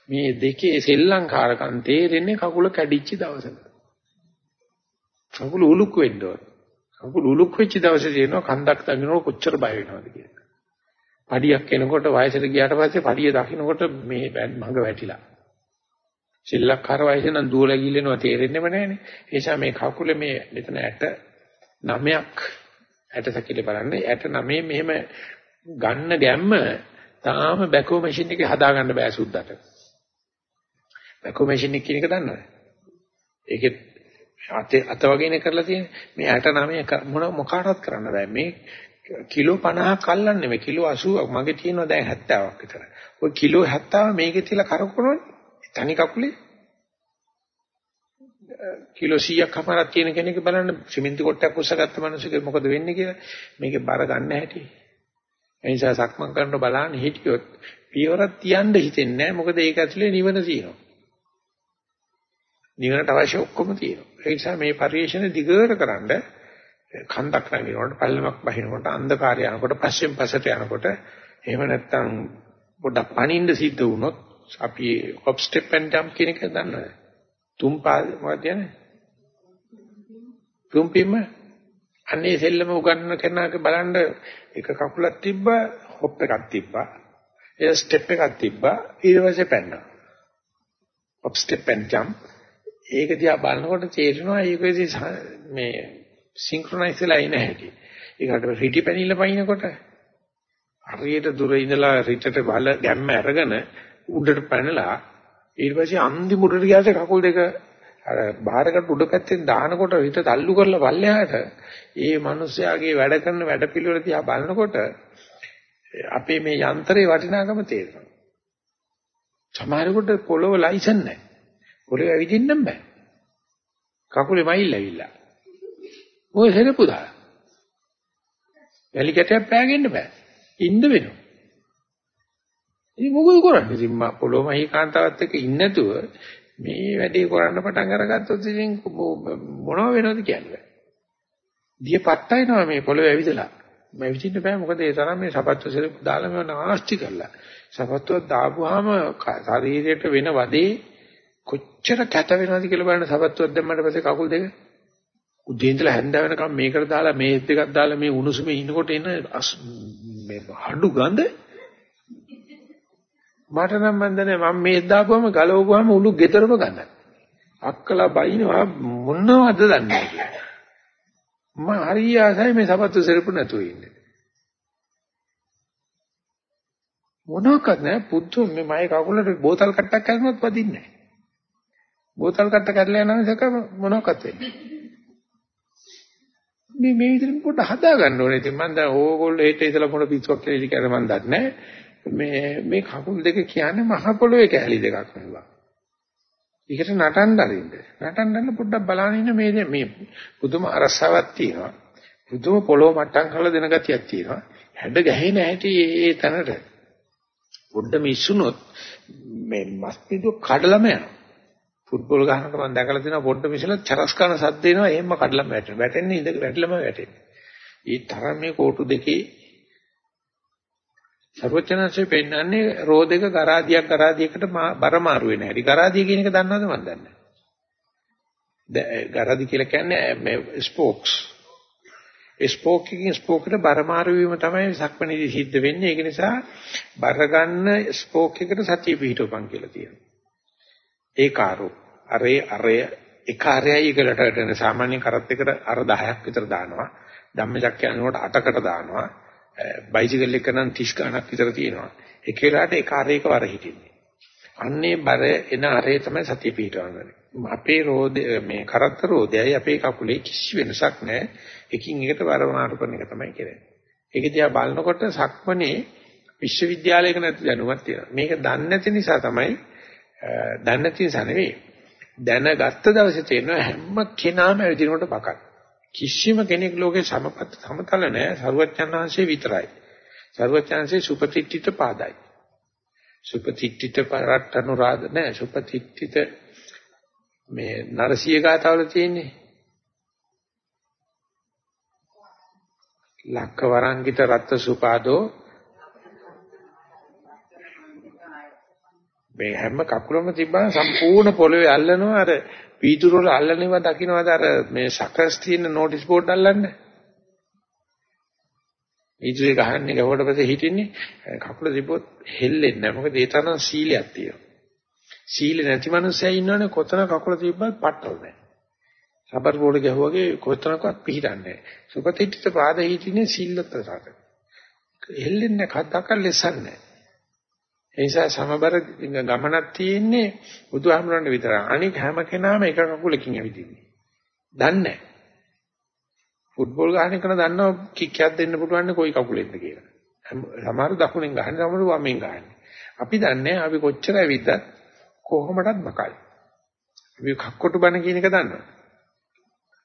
මේ දෙකේ සෙල්ලංකාරකම් තේරෙන්නේ කකුල කැඩිච්ච දවසක. කකුල උලුක් වෙන්න ඕන. කකුල උලුක් වෙච්ච දවසේ තියෙනවා කන්දක් දකින්නකොට කොච්චර බය වෙනවද කියලා. පඩියක් එනකොට වයසට ගියාට පස්සේ පඩිය දකින්නකොට මේ මඟ වැටිලා. සෙල්ලක්කාර වයසේ නම් දුවලා ගිල්ලෙනවා තේරෙන්නේම නැහනේ. ඒ නිසා මේ කකුලේ මේ මෙතන ඇට නමයක් ඇට සැකිලි බලන්නේ ඇට නමේ මෙහෙම ගන්න ගැම්ම තාම බැකෝ මැෂින් එකේ හදාගන්න බෑ සුද්දට. බැකෝ මැෂින් එක කියන එක දන්නවද? ඒකේ අත අත වගේනේ කරලා තියෙන්නේ. මේ 69 මොන මොකාටවත් කරන්න බෑ. මේ කිලෝ 50ක් අල්ලන්නේ මේ කිලෝ 80ක් මගේ තියෙනවා දැන් 70ක් විතර. ඔය කිලෝ 70 මේකේ තියලා කරකවනොත් තනි කකුලේ කිලෝ 100ක් හමාරක් තියෙන කෙනෙක් බලන්න සිමෙන්ති කොටයක් උස්සගත්ත මිනිස්සුගේ මොකද වෙන්නේ කියලා මේකේ බර ගන්න හැටි. ඒ නිසා සක්මන් කරනකොට බලන්න හිටියොත් පියවරක් තියන්න හිතෙන්නේ නැහැ මොකද ඒක ඇතුලේ නිවන තියෙනවා. නිවනට අවශ්‍ය ඔක්කොම තියෙනවා. ඒ නිසා මේ පරිශ්‍රණ දිගට කරන්ඩ කන්දක් නැගිනකොට පල්ලමක් බහිනකොට අන්ධකාරය යනකොට පස්සෙන් පස්සට යනකොට එහෙම නැත්නම් පොඩක් පණින්න සිද්ධ වුණොත් අපි හොප් ස්ටෙප් ඇන්ඩ් ජම්ප් කියන එක දන්නවද? තුන් පාද මොකක්ද කියන්නේ? තුන් පිම්ම අනේ සෙල්ලම උගන්නන කෙනාක බලන්න එක කකුලක් තිබ්බා හොප් එකක් තිබ්බා ඒ ස්ටෙප් එකක් තිබ්බා ඊට පස්සේ පැන්නා හොප් ස්ටෙප් ඇන්ඩ් ජම්ප් ඒක දිහා බලනකොට තේරෙනවා ඒකෙදි මේ සින්ක්‍රොනයිස් වෙලා ඉන හැටි. ඒකට රිටි පැනිල්ල පයින්නකොට හරියට දුර ඉඳලා රිටට බල ගැම්ම අරගෙන උඩට පැනලා ඊට පස්සේ අන්තිම උඩට ගියාට කකුල් දෙක අර බාහිරකට උඩ පැත්තෙන් දානකොට රිට තල්ලු කරලා පල්ලෙහාට ඒ මිනිස්යාගේ වැඩ කරන වැඩ පිළිවෙල දිහා බලනකොට අපේ මේ යන්ත්‍රයේ වටිනාකම තේරෙනවා. සමහරකට පොළොව ලයිසන් නැහැ. පොළවේ ඇවිදින්නම් බෑ. කකුලේ මයිල් ඇවිල්ලා. ඔය හෙරපු දාලා. වැලි කැටයක් පෑගෙන්න බෑ. ඉන්න වෙනවා. ඉතින් මොකද කරන්නේ? ඉතින් මා පොළොව මහී කාන්තාවත් එක්ක ඉන්නේ නැතුව මේ වැඩේ කරන්න පටන් අරගත්තොත් ඉතින් මොනව වෙනවද කියන්නේ. දිය පට්ටයිනවා මේ පොළොවේ ඇවිදලා. මම විචින්න බෑ මොකද ඒ තරම් මේ සපත්තු සෙරපු දාලා මේව නාස්ති කරලා. සපත්තුවක් දාපුවාම ශරීරයට වෙන වදේ කොච්චර කැත වෙනවද කියලා බලන්න සබත්තුවක් දැම්මට පස්සේ කකුල් දෙක. උදේ ඉඳලා හැන්ද වෙනකම් මේකට දාලා මේ දෙකක් දාලා මේ උණුසුමේ ඉන්නකොට එන මේ හඩු ගඳ. මට නම් මන්දනේ මම මේ දාපුවම ගලවපුවම උළු ගෙදරම ගඳයි අක්කලා බයිනවා මොනවද දන්නේ කියලා. මම හරිය ආසයි මේ සබත්තු සෙරපු නැතුව ඉන්නේ. මොනවාක්වත් නැහැ පුතු මේ මගේ කකුලට බෝතල් කට්ටක් කරනවත් වදින්නේ නැහැ බෝතල් කට්ට කඩලා යනවා මිසක මොනවක්වත් වෙන්නේ මේ මේ විදිහට පොඩ්ඩ හදා ගන්න ඕනේ. ඉතින් මම දැන් ඕගොල්ලෝ හෙට ඉතලා මොන පිස්සුවක් කියලා ඉලි කරලා මම දන්නේ මේ මේ කකුල් දෙක කියන්නේ මහ පොළොවේ කැලි දෙකක් නෙවෙයි. ඒකට නටන්න අරින්න. නටන්න පොඩ්ඩක් බලන්න ඉන්න මේ මේ පුදුම අරසාවක් තියෙනවා. පුදුම පොළොව මට්ටම් කරලා දෙන ගතියක් තියෙනවා. හැඩ ගැහෙන හැටි ඒ තැනට. පොඩ්ඩ මිස්සුනොත් මේ මස් පිටු කඩලම යනවා. ෆුට්බෝල් ගහනකොට මම දැකලා තියෙනවා පොඩ්ඩ මිසලා චරස් කරන සද්ද එනවා එහෙම කඩලම වැටෙනවා. වැටෙන්නේ ඉඳ වැටිලම වැටෙන්නේ. ඒ තරම් මේ කෝටු දෙකේ සර්වචනංශේ පෙන්නන්නේ රෝ දෙක කරාදියක් කරාදියකට බර මාරු වෙන හැටි. කරාදිය කියන එක දන්නවද මන් දන්නේ නැහැ. කරාදි කියලා කියන්නේ මේ ස්පෝක්ස්. ස්පෝක් එකකින් ස්පෝකට බර මාරු වීම තමයි සක්මණේදී සිද්ධ වෙන්නේ. ඒක නිසා බර ගන්න ස්පෝක් එකට සතිය පිහිටවපන් කියලා තියෙනවා. ඒකාරෝ අරේ අරය එක අරයයි එකලට වෙන සාමාන්‍ය කරත් එකට අර 10ක් විතර දානවා ධම්මචක්කය යනකොට 8කට දානවා බයිසිකල් එක නම් 30 ගණක් විතර තියෙනවා. එක වෙලාවට එක අරේක වර හිටින්නේ. අන්නේ බර එන අරේ තමයි සතිය පිටවන්නේ. අපේ රෝදේ මේ කරත්ත රෝදයයි අපේ කකුලේ කිසි වෙනසක් නැහැ. එකින් එකට වරවනාට කරන එක තමයි කරන්නේ. ඒක දිහා බලනකොට සක්මනේ විශ්වවිද්‍යාලයක නැති දැනුමක් තියෙනවා. මේක දන්නේ නැති නිසා තමයි දන්නේ නැති නිසා නෙවෙයි. දැනගත්ත දවසේ තේරෙන හැම කෙනාම ඇවිදිනකොට පකක්. කිසිම කෙනෙක් ලෝකේ සමපත් සමතල නැහැ. සරුවච්චන්හන්සේ විතරයි. සරුවච්චන්හන්සේ සුපතිට්ඨිත පාදයි. සුපතිට්ඨිත පරට්ටනුරාද නැහැ. සුපතිට්ඨිත මේ නරසිය ගාතාවල තියෙන්නේ. ලක්ක වරංගිත රත්ත සුපාදෝ මේ හැම කකුලම තිබ්බම සම්පූර්ණ පොළවේ අල්ලනවා. අර පීතුරු වල අල්ලනවා දකින්නවාද? අර මේ සකස් තියෙන නෝටිස් බෝඩ් අල්ලන්නේ. ඊටේ ගහන්නේ ගහුවට පස්සේ හිටින්නේ කකුල තිබ්බොත් හෙල්ලෙන්නේ නැහැ. මොකද ඒ තරම් සීලයක් තියෙනවා. සීල නැති මනුස්සයෙක් ඉන්නවනේ කොතන කකුල තිබ්බත් පට්ටල් නැහැ. සබර් බෝඩ් ගැහුවාගේ කොතනකවත් පිහිටන්නේ නැහැ. සුපතිට්ඨිත පාද හිටින්නේ සීලත් රට. හෙල්ලෙන්නේ කද්දක් ලෙසන්නේ ඒ නිසා සමබර ගමනක් තියෙන්නේ බුදුහාමුදුරන්ට විතරයි. අනික හැම කෙනාම එක කකුලකින් ඇවිදින්නේ. දන්නේ නැහැ. ෆුට්බෝල් ගහන එක දන්නව කික්කයක් දෙන්න පුළුවන් කොයි කකුලෙන්ද කියලා. සමහර දකුණෙන් ගහන්නේ සමහර වමෙන් ගහන්නේ. අපි දන්නේ අපි කොච්චර ඇවිද්දත් කොහොමඩත් මකයි. අපි කක්කොටු බණ කියන එක දන්නවා.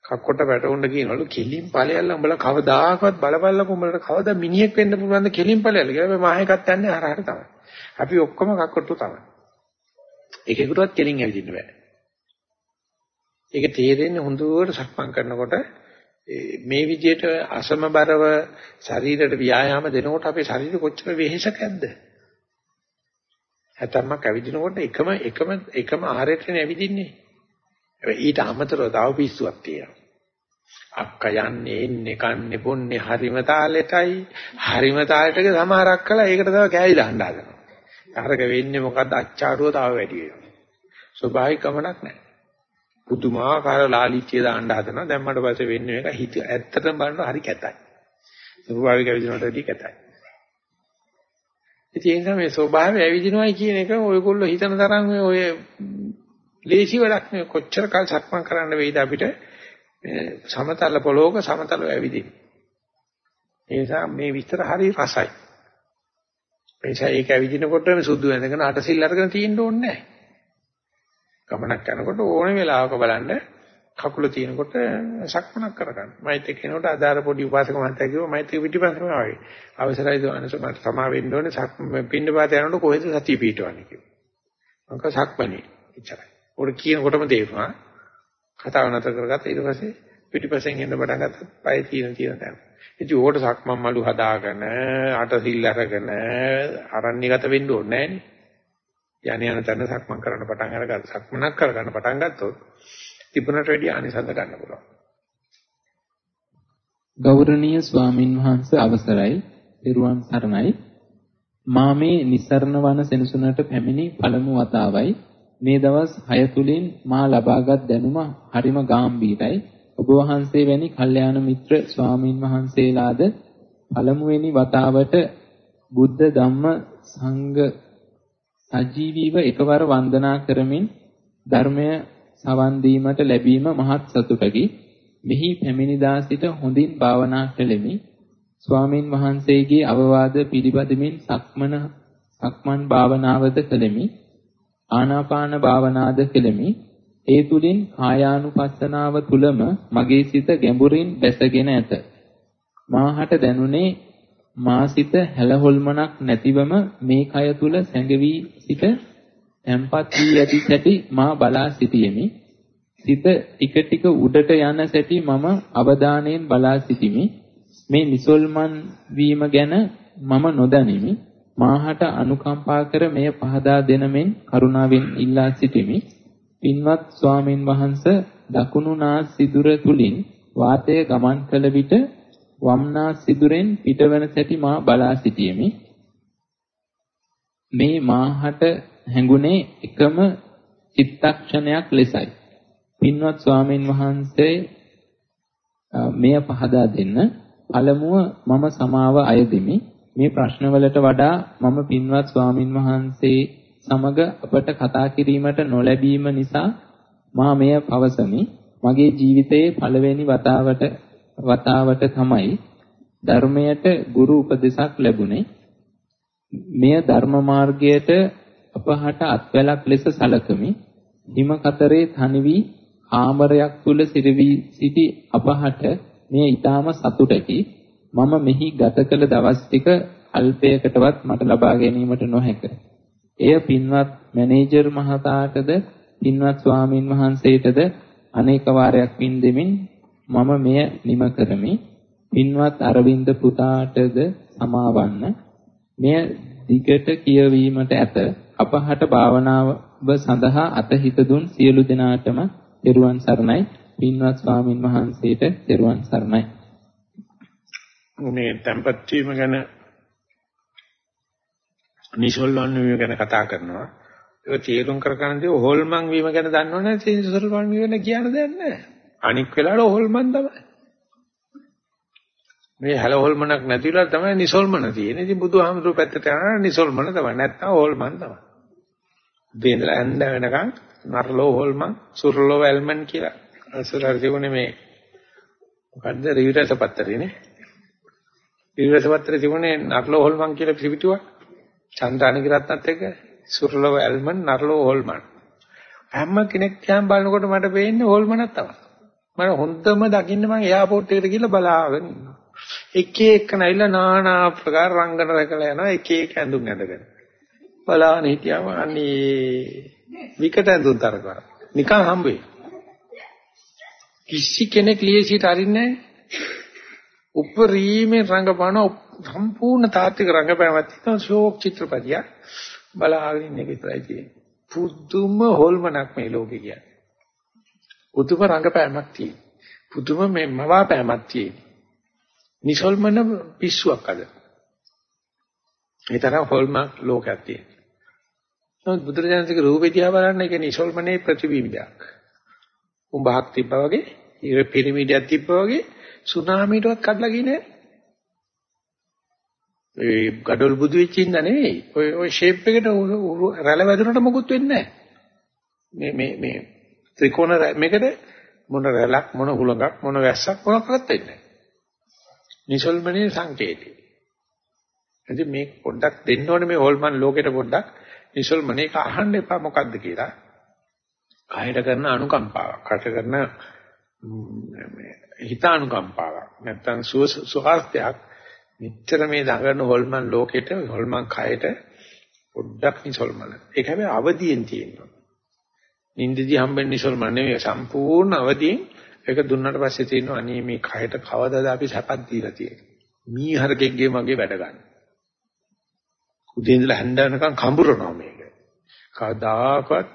කක්කොට වැටුණා කියනවලු කෙලින් ඵලයල්ලා උඹලා කවදාකවත් බලපල්ලා උඹලට කවදා මිනිහෙක් වෙන්න පුළුවන්ද කෙලින් ඵලයල්ලා කියලා මේ මාහෙකත් යන්නේ හරහට තමයි. අපි ඔක්කොම කක්කොට්ටු තමයි. එකෙකුටවත් කෙලින් ඇවිදින්න බෑ. ඒක තේරෙන්නේ හොඳට සක්මන් කරනකොට මේ විදිහට අසමබරව ශරීරයට ව්‍යායාම දෙනකොට අපේ ශරීරෙ කොච්චර වෙහෙසකක්ද? හැතැම්මක් ඇවිදිනකොට එකම එකම එකම ආහාරයට ඇවිදින්නේ. හැබැයි ඊට අමතරව තව පිස්සුවක් තියෙනවා. අක්ක යන්නේ එන්නේ කන්නේ බොන්නේ හරිම තාලෙටයි හරිම තාලෙටක සමහරක් කළා ඒකට තව කෑවිලා හඳනවා. අරක වෙන්නේ මොකද්ද අච්චාරුව තව වැඩි වෙනවා. ස්වභාවික ගමනක් නැහැ. පුදුමාකාර ලාලිච්චිය දාන්න හදනවා. දැම්මට පස්සේ වෙන්නේ මේක හිත ඇත්තටම බලනවා හරි කැතයි. ස්වභාවික ඇවිදිනකොටදී කැතයි. ඉතින් ඒ නිසා මේ ස්වභාවය ඇවිදිනවයි කියන එක ඔයගොල්ලෝ හිතන තරම් ඔය ලේසි වැඩක් නෙවෙයි කොච්චර කල් සක්මන් කරන්න වෙයිද අපිට සමතල පොළොවක සමතලව ඇවිදින්න. ඒ නිසා මේ විස්තර හරි රසයි. ඒ නිසා ඒක ඇවිදිනකොට සුදු වෙනකන් අටසිල් අරගෙන තියෙන්න ඕනේ නැහැ. ගමනක් යනකොට ඕනේ වෙලාවක බලන්න කකුල තියෙනකොට සක්මනක් කරගන්න. මෛත් එක්කනකොට අදාර පොඩි උපාසක මහත්තයා කිව්වා මෛත් එක්ක පිටිපස්සම ආවේ. අවසරයි දවනස මට සමා වෙන්න ඕනේ සක් පින්න පාත යනකොට කොහෙද සතිය පිටවන්නේ කිව්වා. මම සක්මනේ එච්චරයි. උඩ කියනකොටම තේරුණා. කතාව නතර කරගත්තා ඊට පස්සේ පිටිපස්සෙන් එන්න පටන් ගත්තා. පය තියෙන තියෙන තැන. ඉතින් ඕකට සක්මන් මලු හදාගෙන අට සිල් අරගෙන අරණ්‍යගත වෙන්න ඕනේ නෑනේ. යණ යන තැන සක්මන් කරන්න පටන් අරගත්ත සක්මනක් කරගන්න පටන් ගත්තොත් තිබුණට වැඩිය ආනිසංස ගන්න පුළුවන්. ගෞරවනීය ස්වාමින් වහන්සේ අවසරයි. ත්වන් සරණයි. මා මේ නිස්සරණ වන සෙනසුනට පැමිණි පළමු වතාවයි මේ දවස් 6 තුලින් මා ලබාගත් දැනුම හරිම ගැඹීරයි. ඔබ වහන්සේ වැනි කල්යාණ මිත්‍ර ස්වාමින් වහන්සේලාද පළමුවෙනි වතාවට බුද්ධ ධම්ම සංඝ සජීවීව එකවර වන්දනා කරමින් ධර්මය සවන් දීමට ලැබීම මහත් සතුටකි. මෙහි පැමිණිදා සිට හොඳින් භාවනා කළෙමි. ස්වාමින් වහන්සේගේ අවවාද පිළිපදමින් සක්මන සක්මන් භාවනාවද කළෙමි. ආනාපාන භාවනාද කළෙමි. ඒ තුලින් කායානුපස්සනාව තුලම මගේ සිත ගැඹුරින් බැසගෙන ඇත. මාහට දැනුනේ මා සිත හැලහොල්මනක් නැතිවම මේ කය තුල සැඟවි සිට තැම්පත් වී ඇති සැටි මා බලා සිටියෙමි. සිත ටික ටික උඩට යන සැටි මම අවධානයෙන් බලා සිටිමි. මේ නිසල්මන් වීම ගැන මම නොදනිමි. මාහට අනුකම්පා කර මෙය පහදා දෙන මෙන් කරුණාවෙන් ඉල්ලා සිටිමි. පින්වත් ස්වාමින් වහන්සේ දකුණු නාස් සිදුර තුලින් වාතය ගමන් කළ විට වම් නාස් සිදුරෙන් පිටවන සැටි මා බලා සිටියෙමි. මේ මාහට හැඟුණේ එකම චිත්තක්ෂණයක් ලෙසයි. පින්වත් ස්වාමින් වහන්සේ මෙය පහදා දෙන්න පළමුව මම සමාව අයදෙමි. මේ ප්‍රශ්නවලට වඩා මම පින්වත් ස්වාමින් වහන්සේ සමග අපට කතා කිරීමට නොලැබීම නිසා මා මෙය පවසමි. මගේ ජීවිතයේ පළවෙනි වතාවට වතාවට තමයි ධර්මයට ගුරු උපදෙසක් ලැබුණේ. මෙය ධර්ම මාර්ගයට අපහට අත්වැලක් ලෙස සැලකමි. හිම කතරේ තනි වී කාමරයක් තුල සිරවි සිටි අපහට මේ ඊටාම සතුටකි. මම මෙහි ගත කළ දවස් ටික අල්පයකටවත් මට ලබා ගැනීමට නොහැක. එය පින්වත් මැනේජර් මහතාටද පින්වත් ස්වාමින් වහන්සේටද අනේක වාරයක් පින් දෙමින් මම මෙය නිම කරමි. පින්වත් අරවින්ද පුතාටද සමාවන්න. මෙය දිගට කියවීමට ඇත. අපහට භාවනාව සඳහා අතහිත දුන් සියලු දෙනාටම තෙරුවන් සරණයි. පින්වත් ස්වාමින් වහන්සේට තෙරුවන් සරණයි. මේ tempat වීම ගැන නිසල්වන් වීම ගැන කතා කරනවා. ඒක තීරුම් කරගන්නදී හොල්මන් වීම ගැන දන්නවනේ නිසල්වන් වීම ගැන කියන්න දෙයක් නැහැ. අනික් වෙලාවට හොල්මන් තමයි. මේ හැල හොල්මනක් නැතිලා තමයි නිසල්මන තියෙන්නේ. ඉතින් බුදුහාමුදුරුවෝ පැත්තට යනවා නිසල්මන තමයි. නැත්තම් හොල්මන් තමයි. දෙන්නලා ඇඳ වෙනකන් නරලෝ හොල්මන් සුරලෝ වැල්මන් කියලා. අසුරාර තිබුණේ මේ මොකද්ද රිවිරස පත්තරේනේ. රිවිරස පත්තරේ තිබුණේ නරලෝ හොල්මන් කියලා පිළිපිටුවක්. චන්ද්‍රානික රත්නත් එක්ක සුරලෝ වැල්මන් නරලෝ හොල්මන්. හැම කෙනෙක් කියන් බලනකොට මට පේන්නේ හොල්මනක් තමයි. මම හොඳම දකින්න මම එයාපෝට් එකට ගිහලා බලාගෙන ඉන්නවා. එක එක නැයිලා নানা ආකාර රංගන රැකලා යනවා එක එක ඇඳුම් ඇඳගෙන. බලාගෙන හිටියාම අනේ විකට ඇඳුම් තරකා. නිකන් හම්බෙයි. කිසි කෙනෙක් ලියසිට අරින්නේ උපරිමේ රංගපාන සම්පූර්ණ තාත්වික රංගපෑමක් තියෙනවා ෂෝක් චිත්‍රපටිය බලාගෙන ඉන්න එක විතරයි තියෙන්නේ. පුදුම හොල්මනක් මේ ලෝකේ කියන්නේ. පුදුම රංගපෑමක් තියෙන්නේ. පුදුම මේ මවාපෑමක් තියෙන්නේ. නිසල්මන පිස්සුවක් අද. ඒ තරම් හොල්මන් ලෝකයක් තියෙනවා. නමුත් බුදුරජාණන්සේගේ රූපේ දිහා බලන්න ඒක නිසල්මනේ ප්‍රතිබිම්බයක්. උඹහක් තිබ්බා වගේ, ඉර පිරමීඩයක් තිබ්බා වගේ සුනාමීටවත් කඩලා ගියේ නෑ. ඒ gadol බුදු වෙච්ච ඉඳ නෙවෙයි. ඔය ඔය ෂේප් එකට රැළ වැදුනට මොකුත් වෙන්නේ නෑ. මේ මේ මේ ත්‍රිකෝණ මේකට මොන රැළක් මොන හුලඟක් මොන වැස්සක් මොනක්වත් වෙන්නේ නෑ. නිසල්මනේ සංකේතය. ඉතින් මේ පොඩ්ඩක් දෙන්න ඕනේ මේ හොල්මන් ලෝකෙට පොඩ්ඩක් නිසල්මනේ එක අහන්න එපා මොකද්ද කියලා. කායයට කරන අනුකම්පාවක්, කට කරන හිතානුකම්පාවක්. නැත්තම් සුඛාර්ථයක් මෙච්චර මේ දඟන හොල්මන් ලෝකෙට හොල්මන් කයට පොඩ්ඩක් නිසල්මන. ඒක හැබැයි අවදියෙන් තියෙනවා. නින්දදී හම්බෙන්නේ නිසල්මන නෙවෙයි සම්පූර්ණ අවදියෙන් ඒක දුන්නාට පස්සේ තියෙනවා අනේ මේ කයට කවදාද අපි සැපක් දීලා තියෙන්නේ. මීහරකෙක්ගේ මගේ වැඩ ගන්න. උදේ ඉඳලා හැන්ද වෙනකන් කඹරනවා මේක. කවදාකවත්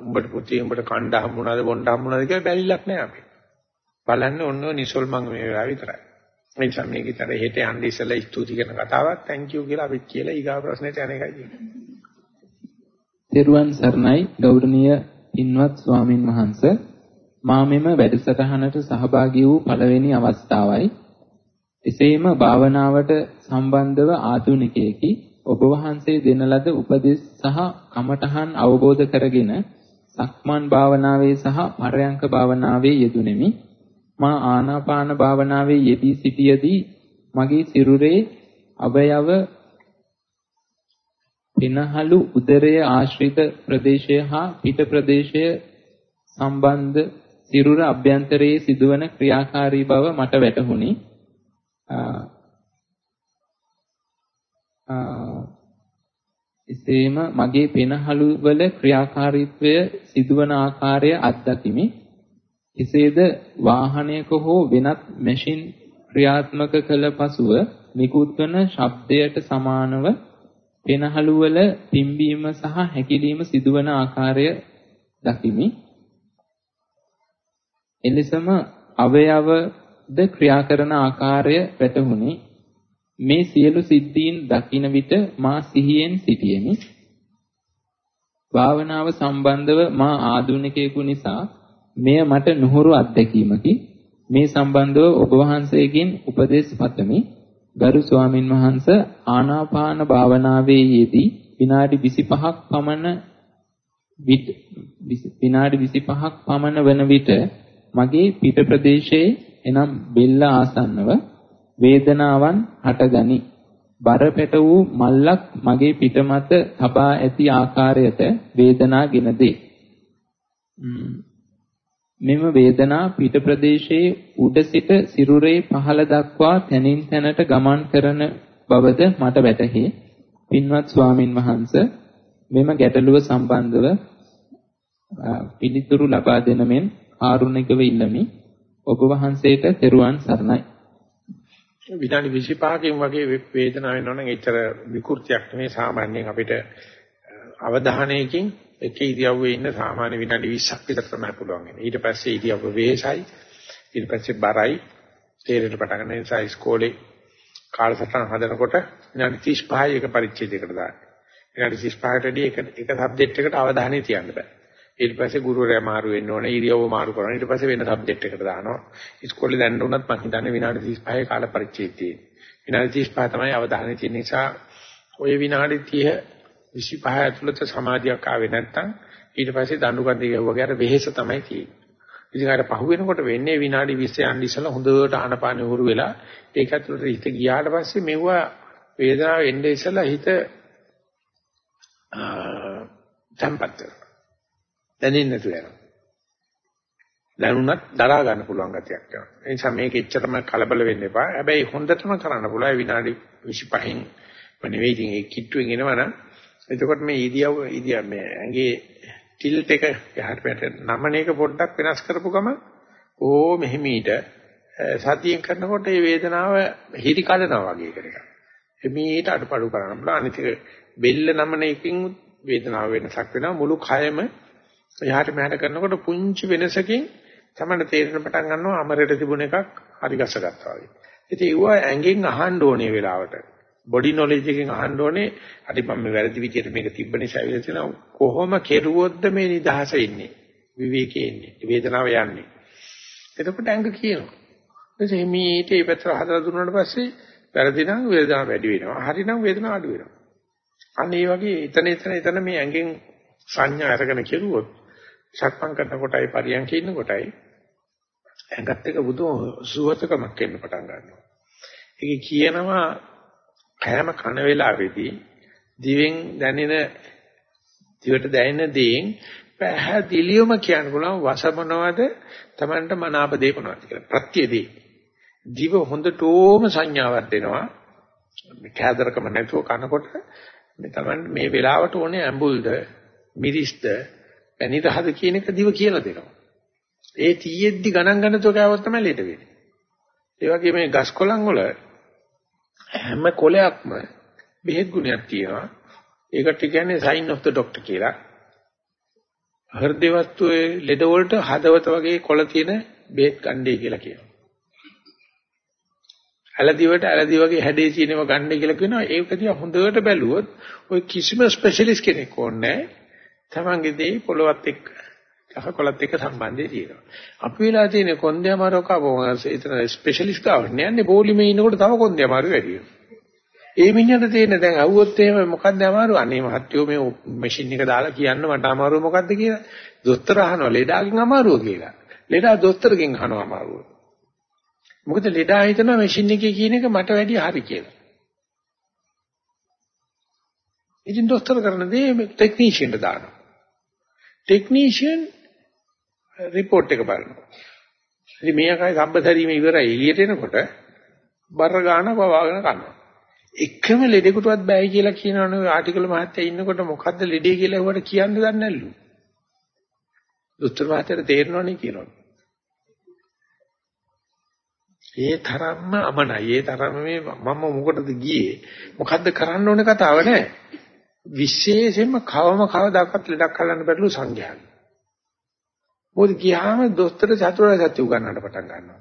උඹට පුතේ උඹට කණ්ඩ හම්බුණාද බොණ්ඩ හම්බුණාද කියලා බැලිලක් නෑ අපි. බලන්නේ ඔන්න නිසල් මං මේ වෙලාව විතරයි. මේ නිසා මේක විතර හෙට යන්න ඉස්සෙල්ලා ස්තුති කරන කතාවක් thank you කියලා අපි කියලා ඊගා ප්‍රශ්නෙට යන එකයි තියෙන්නේ. දේරුවන් සර්ණයි ගෞරවනීය ඉන්වත් ස්වාමින් වහන්සේ මා මෙම වැඩසටහනට සහභාගී වූ පළවෙනි අවස්ථාවයි. එසේම භාවනාවට සම්බන්ධව ආධුනිකයෙකි ඔබ වහන්සේ දෙන ලද උපදෙස් සහ කමඨහන් අවබෝධ කරගෙන සක්මන් භාවනාවේ සහ පරයන්ක භාවනාවේ යෙදුණෙමි. මා ආනාපාන භාවනාවේ යෙදී සිටියේදී මගේ සිරුරේ අවයව පිනහලු උදරය ආශ්‍රිත ප්‍රදේශය හා පිට ප්‍රදේශය සම්බන්ධ සිරුර අභ්‍යන්තරයේ සිදුවන ක්‍රියාකාරී බව මට වැටහුණි. එසේම මගේ පෙනහළු වල ක්‍රියාකාරීත්වය සිදුවන ආකාරය අත්දැකීමි. එසේද වාහනයක හෝ වෙනත් මැෂින් ක්‍රියාත්මක කළ පසුව නිකුත් වන ශබ්දයට සමානව පෙනහළු වල පිම්බීම සහ හැකිලීම සිදුවන ආකාරය දකිමි. එලෙසම අවයවද ක්‍රියා කරන ආකාරය වැටහුණි. මේ සියලු සිද්ධීන් දකින විට මා සිහියෙන් සිටියෙමි. භාවනාව සම්බන්ධව මා ආධුනිකයෙකු නිසා මෙය මට නුහුරු අත්දැකීමකි. මේ සම්බන්ධව ඔබ වහන්සේගෙන් උපදෙස් පතමි. ගරු ස්වාමින් වහන්සේ ආනාපාන භාවනාවේ යෙදී විනාඩි 25ක් පමණ විනාඩි 25ක් පමණ වන විට මගේ පිට ප්‍රදේශයේ එනම් බෙල්ල ආසන්නව වේදනාවන් හටගනි. බර පෙට වූ මල්ලක් මගේ පිට මත තබා ඇති ආකාරයට වේදනා ගෙන දේ. මෙම වේදනා පිට ප්‍රදේශයේ උඩ සිට සිරුරේ පහළ දක්වා තනින් තැනට ගමන් කරන බවද මට වැටහි. පින්වත් ස්වාමින් වහන්සේ මෙම ගැටලුව සම්බන්ධව පිළිතුරු ලබා දෙන මෙන් ආරුණිකව ඉල්ලමි. ඔබ වහන්සේට තෙරුවන් සරණයි. විනාඩි 25කින් වගේ වේදනාව වෙනවනම් එච්චර විකෘතියක් නෙමෙයි සාමාන්‍යයෙන් අපිට අවධානයකින් එක ඉරියව්වේ ඉන්න සාමාන්‍ය විනාඩි 20ක් විතර තමයි පුළුවන්. ඊට පස්සේ ඉරියව්ව වෙහසයි. ඊට පස්සේ බරයි. තේරෙන්න පටන් ගන්න නිසා ඉස්කෝලේ කාලසටහන හදනකොට විනාඩි 35යි එක පරිච්ඡේදයකට දාන්න. විනාඩි 35ටදී එක එක සබ්ජෙක්ට් එකට අවධානය තියන්න බෑ. ඊට පස්සේ ගුරුවරයා මාරු වෙන්න ඕනේ ඉරියව්ව මාරු කරනවා ඊට පස්සේ වෙන සබ්ජෙක්ට් එකකට දානවා ඉස්කෝලේ දැන්න උනත් මම හිතන්නේ විනාඩි 35 කාල පරිච්ඡේදය තියෙන්නේ විනාඩි 35 තමයි අවධානය තියෙන නිසා ওই විනාඩි 30 25 ඇතුළත සමාධියක් ආවේ නැත්නම් ඊට පස්සේ දඬු කන්දේ ගහුවාගේ අර වෙහෙස තමයි තියෙන්නේ. ඉතින් අර පහු වෙනකොට වෙන්නේ විනාඩි 20 යන්න ඉස්සලා හොඳට ආනපාන උහුරු වෙලා ඒක ඇතුළට හිත ගියාට පස්සේ මෙවුවා වේදනාව එන්නේ ඉස්සලා හිත තම්පත් දැනෙන්නේ නැතු වෙනවා. දැනුණත් දරා ගන්න පුළුවන් ගතියක් යනවා. ඒ නිසා මේක එච්චරම කලබල වෙන්න එපා. හැබැයි හොඳටම කරන්න පුළුවන් විනාඩි 25න් නෙවෙයි ඉතින් ඒ කිට්ටුවෙන් එනවනම් එතකොට මේ ඉදියව ඉදිය මේ ඇඟේ ටිල්ට් එක යහට පැට නමන එක පොඩ්ඩක් වෙනස් කරපු ගම ඕ මෙහිමීට සතියෙන් කරනකොට මේ වේදනාව හිරි කඩනවා වගේ කරේක. එමීට අඩපඩු කරන්න බලා අනිත් එක බෙල්ල නමන එකකින් වේදනාව වෙනසක් වෙනවා මුළු කයම යහට මෙහාට කරනකොට පුංචි වෙනසකින් තමයි තේරෙන පටන් ගන්නවා අමරයට තිබුණ එකක් හරි ගස්ස ගත්තා වගේ. ඉතින් ඒව ඇඟෙන් අහන්න ඕනේ වෙලාවට. බොඩි නොලෙජ් එකෙන් අහන්න ඕනේ. හරි මම මේ වැරදි විදියට මේක තිබ්බ නිසා ඇවිල්ලා තියෙනවා කොහොම කෙරුවොත්ද මේ නිදහස ඉන්නේ? විවේකයේ ඉන්නේ. වේදනාව යන්නේ. එතකොට ඇඟ කියනවා. එතකොට මේට මේ පැත්තට හදලා දුන්නාට පස්සේ වැරදි නම් වේදනාව වැඩි වෙනවා. හරි නම් වේදනාව අඩු වෙනවා. අන්න ඒ වගේ එතන එතන එතන මේ ඇඟෙන් සංඥා අරගෙන කෙරුවොත් සක්මන් කරන කොටයි පරියන්කේ ඉන්න කොටයි ඇඟත් එක බුදු සුවතකමක් එන්න පටන් ගන්නවා. ඒක කියනවා කෑම කන වෙලාවේදී දිවෙන් දැනෙන දිවට දැනෙන දේෙන් පැහැදිලිවම කියන්න පුළුවන් වස මොනවද Tamanට මනාප දේ මොනවද කියලා. ප්‍රත්‍යදී. දිව හොඳටම සංඥාවක් දෙනවා. මේ කෑදරකම නැතුව කනකොට මේ Taman මේ වෙලාවට ඕනේ ඇඹුල්ද මිරිස්ද පැණිරහද කියන එක දිව කියලා දෙනවා. ඒ තීයෙද්දි ගණන් ගන්නතෝ කෑවොත් තමයි ලෙඩ වෙන්නේ. ඒ වගේ මේ ගස් කොළන් වල හැම කොලයක්ම බෙහෙත් ගුණයක් තියෙනවා. ඒකට කියන්නේ sign of the doctor කියලා. හෘද වස්තුවේ ලෙඩ වලට හදවත වගේ කොළ තියෙන බෙහෙත් ගන්නේ කියලා කියනවා. ඇලදිවට ඇලදි වගේ හැඩේ තියෙනව ගන්න කියලා කියනවා. ඒක දිහා හොඳට බැලුවොත් ඔය කිසිම ස්පෙෂලිස්ට් කෙනෙක් ඕනේ නැහැ. තමන්ගේ දේ පොළවත් එක්ක කහකොලත් එක්ක සම්බන්ධය තියෙනවා. අපි වෙලා තියෙන කොන්දේ අමාරුව කවවස එතන ස්පෙෂලිස්ට් ගාවට යන්නේ බෝලිමේ ඉන්නකොට තව කොන්දේ අමාරු වැඩි ඒ මිනිහට තියෙන දැන් අහුවොත් එහෙම මොකක්ද අමාරු? අනේ මහත්තයෝ මේ මැෂින් එක දාලා කියන්න මට අමාරුව මොකක්ද කියලා. දොස්තර අහනවා ලෙඩාගෙන් අමාරුව කියලා. ලෙඩා දොස්තරගෙන් අහනවා අමාරුව. මොකද ලෙඩා හිතනවා මැෂින් එකේ කියන එක මට වැඩි හරි කියලා. ඉතින් දොස්තර කරන දේ ටෙක්නීෂියන්ට දානවා. ටෙක්නීෂියන් රිපෝට් එක බලනවා. ඉතින් මේකයි සම්බතරීම ඉවරයි එළියට එනකොට බර ගන්න පවාගෙන කනවා. එකම ලෙඩෙකුටවත් බෑ කියලා කියනවනේ ඔය ආටිකල් මහත්තයා ඉන්නකොට මොකද්ද ලෙඩේ කියලා ඒවට කියන්න දන්නේ නැල්ලු. දොස්තර මහත්තයාට තේරෙනවනේ කියනවා. ඒ තරම්ම අමනයි. ඒ තරම්ම මේ මම මොකටද ගියේ? මොකද්ද කරන්න ඕනේ කතාව නෑ. විශේෂයෙන්ම කවම කවදාකවත් ලෙඩක් හලන්න බැරිලු සංඥාන. මොකද ගියාම දොස්තර චතුරාර්ය සත්‍ය උගන්නන්න පටන් ගන්නවා.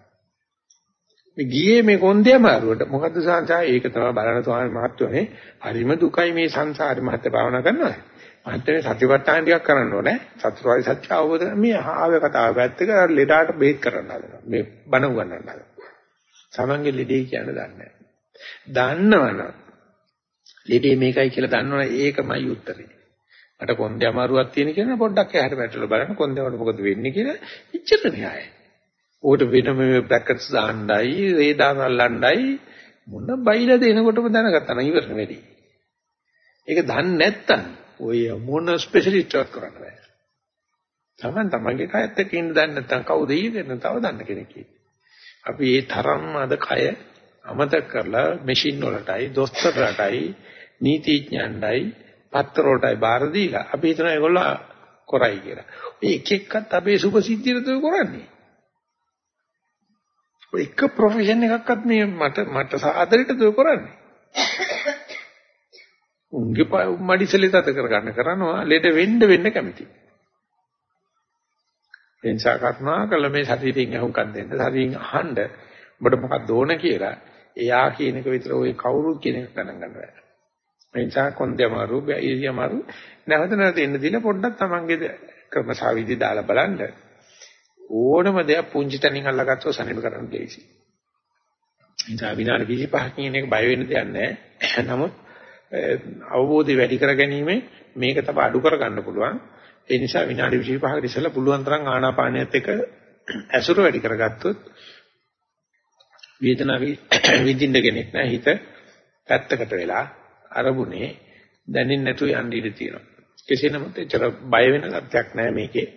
මේ ගියේ මේ කොන්දේ අමාරුවට මොකද්ද සංසාර ඒක තමයි බලන ස්වාමීන් මහත්වනේ හරිම දුකයි මේ සංසාරේ මහත්ය භාවනා කරනවා. මහත්මේ සතිපට්ඨාන ටිකක් කරන්න ඕනේ. චතුරාර්ය සත්‍ය අවබෝධ කරගන්න මේ ආවේ කතාව පැත්තක ලෙඩාට බේත් කරන්න හදනවා. මේ බණ උගන්නන්න හදනවා. සමන්ගේ ලෙඩේ කියන්න දන්නේ නැහැ. දන්නවනම් ලෙඩේ මේකයි කියලා දන්නවනේ ඒකමයි උත්තරේ. මට කොන්දේ අමාරුවක් තියෙන කියලා පොඩ්ඩක් එහාට පැටලලා බලන්න කොන්දේ වල මොකද වෙන්නේ කියලා ඉච්චර න්යායයි. ඕකට වෙනම බ්‍රැකට්ස් දාන්නයි, රේඩාර් අල්ලන්නයි මොන බයිලා දෙනකොටම දැනගත්තා නම් ඉවර නෙවෙයි. ඒක දන්නේ නැත්තම් ඔය මොන ස්පෙෂලිස්ට් එකක් කරන්න බෑ. Taman tamange කයත් එක්ක ඉන්න දන්නේ නැත්තම් කවුද ඊගෙන තව දන්න කෙනෙක් අපි ඒ තරම් අද කය අමතක කරලා මැෂින් වලටයි, දොස්තරලටයි, නීතිඥයන්ටයි, පත්‍ර වලටයි බාර දීලා අපි හිතන ඒගොල්ලෝ කරයි කියලා. ඔය එක එක්කත් අපේ සුභසිද්ධියට කරන්නේ. ඔය එක ප්‍රොෆෙෂන් එකක්වත් මේ මට මට සාදරයට දුර කරන්නේ. උන්ගේ මඩිසලේ තත කරගන්න කරනවා ලෙඩ වෙන්න වෙන්න කැමති. එනිසා කරුණා කළ මේ ශරීරයෙන් අහුම්කම් දෙන්න ශරීරයෙන් අහන්න ඔබට මොකක්ද ඕන කියලා එයා කියන එක විතර ඔය කවුරුත් කියන එක ගණන් ගන්න බෑ. මේ නිසා කොන්දේමාරු බැයිරියමාරු නැවත නැවත එන්න දීලා පොඩ්ඩක් තමන්ගේ ක්‍රමසාවිදි දාලා බලන්න. ඕනම දෙයක් පුංචි තැනින් අල්ලගත්තොත් සනීප කරන්න දෙයිසි. ඉතින් විනාඩි 25 කියන එක බය වෙන්න දෙයක් නැහැ. නමුත් අවබෝධය වැඩි කර ගැනීම මේක තමයි අඩු කර ගන්න පුළුවන්. ඒ නිසා විනාඩි 25කට ඉස්සෙල්ලා පුළුවන් තරම් ආනාපානයත් එක්ක ඇසුර වැඩි කරගත්තොත් වේදනාව විඳින්න කෙනෙක් නෑ හිත පැත්තකට වෙලා අරමුණේ දැනෙන්නේ නැතුව යන්න ඉඩ තියෙනවා. කෙසේ නමුත් එච්චර බය වෙන ගතියක් නෑ මේකේ.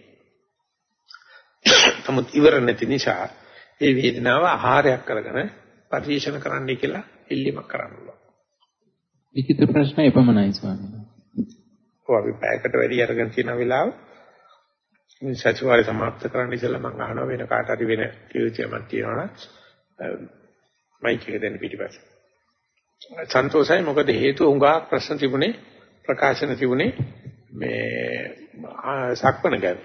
නමුත් ඉවර නැති නිසා ඒ වේදනාව ආහාරයක් කරගෙන පරිශන කරන්නයි කියලා ඉල්ලීමක් කරන්න ඕන. ලිඛිත ප්‍රශ්න එපමණයි ස්වාමීනි. ඔව් අපි පැයකට වැඩි අරගෙන තියෙන වෙලාව මේ සතිವಾರය සමාප්ත කරන්න ඉස්සෙල්ලා මම අහනවා වෙන කාට හරි වෙන කිවිචයක් තියෙනවා නම් මයික් එක දෙන්න පිටිපස්ස. සන්තෝෂයි මොකද හේතුව උඟා ප්‍රශ්න තිබුණේ ප්‍රකාශන තිබුණේ මේ සක්මණ ගැන.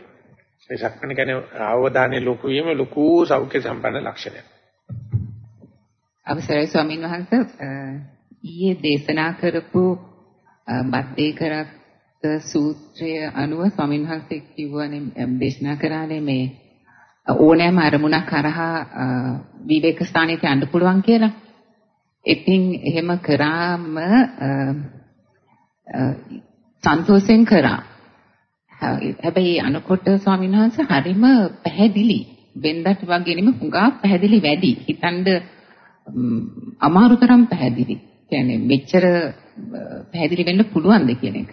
මේ සක්මණ ගැන අවධානය ලොකු වීම ලොකු සෞඛ්‍ය සම්පන්න ලක්ෂණයක්. අවසරයි ස්වාමීන් වහන්සේ ඊයේ දේශනා කරපු බද්දේ කරත් සූත්‍රය අනුව ස්වාමීන් වහන්සේ කිව්වනේ දේශනා කරානේ මේ ඕනෑම අරමුණක් කරහා විවේක ස්ථානයට යන්න පුළුවන් කියලා. ඉතින් එහෙම කරාම සන්තෝෂෙන් කරා. හැබැයි අනකොට ස්වාමීන් වහන්සේ හරිම පැහැදිලි. වෙන්දට වගේ නෙමෙයි හුඟා පැහැදිලි වැඩි. හිතනද අමාරු තරම් පැහැදිලි. කියන්නේ මෙච්චර පැහැදිලි වෙන්න පුළුවන්ද කියන එක.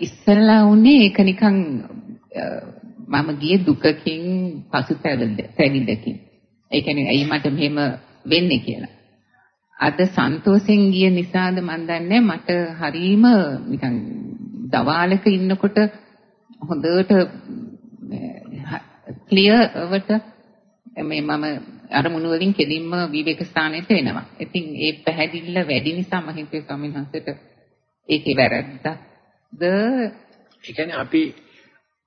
ඉස්සරලා උනේ ඒක නිකන් මම ගියේ දුකකින් පසුතැවිල්ලකින්. ඒ කියන්නේ ඇයි මට මෙහෙම වෙන්නේ කියලා. අද සන්තෝෂෙන් ගිය නිසාද මන් දන්නේ මට හරීම නිකන් දවාලක ඉන්නකොට හොඳට ක්ලියර් වට මේ මම අරමුණු වලින් කෙලින්ම විවේක ස්ථානයට එනවා. ඉතින් ඒ පැහැදිල්ල වැඩි නිසා මම හිතුවේ ස්වාමීන් වහන්සේට ඒකේ වැරද්දක්ද? ඒ කියන්නේ අපි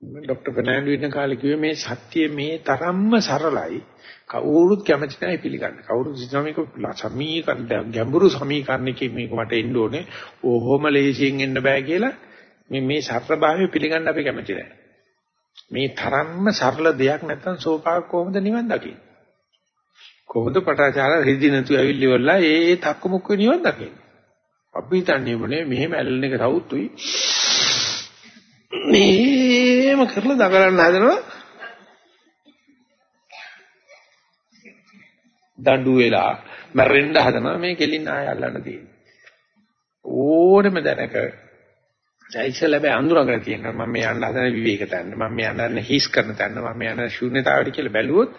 ડોક્ටර් ෆර්නෑන්ඩෝ ඉන්න කාලේ කිව්වේ මේ සත්‍ය මේ තරම්ම සරලයි කවුරුත් කැමති නැහැ පිළිගන්න. කවුරුත් හිතනවා මේක සමීකරණ ගැඹුරු සමීකරණයකින් මේක මට එන්න ඕනේ. ඕහොම ලේසියෙන් එන්න බෑ කියලා මේ මේ සත්‍යභාවය පිළිගන්න අපි කැමති නැහැ. මේ තරම්ම සරල දෙයක් නැත්තම් සෝපාක කොහොමද නිවන් දකින්නේ? කොහොමද පටාචාර රිදි නැතු ඇවිල්ලි වෙලා ඒ ඒ තක්කමුක්ක නිවන් දකින්නේ? අපි හිතන්නේ මොනේ මෙහෙම ඇල්ලන එක සවුතුයි. මේ මේම කරලා දඟලන්න හදනවා. දඬු වෙලා මැරෙන්න හදනවා. මේ කෙලින් ආය අල්ලන්න තියෙන්නේ. ඕනෙම දැනක ජයිසල බෑ අඳුරගෙන තියෙනවා මම මේ යන්න හදන විවේක තැන්න මම මේ යන්න හිස් කරන තැන්න මම යන ශූන්‍යතාවයට කියලා බැලුවොත්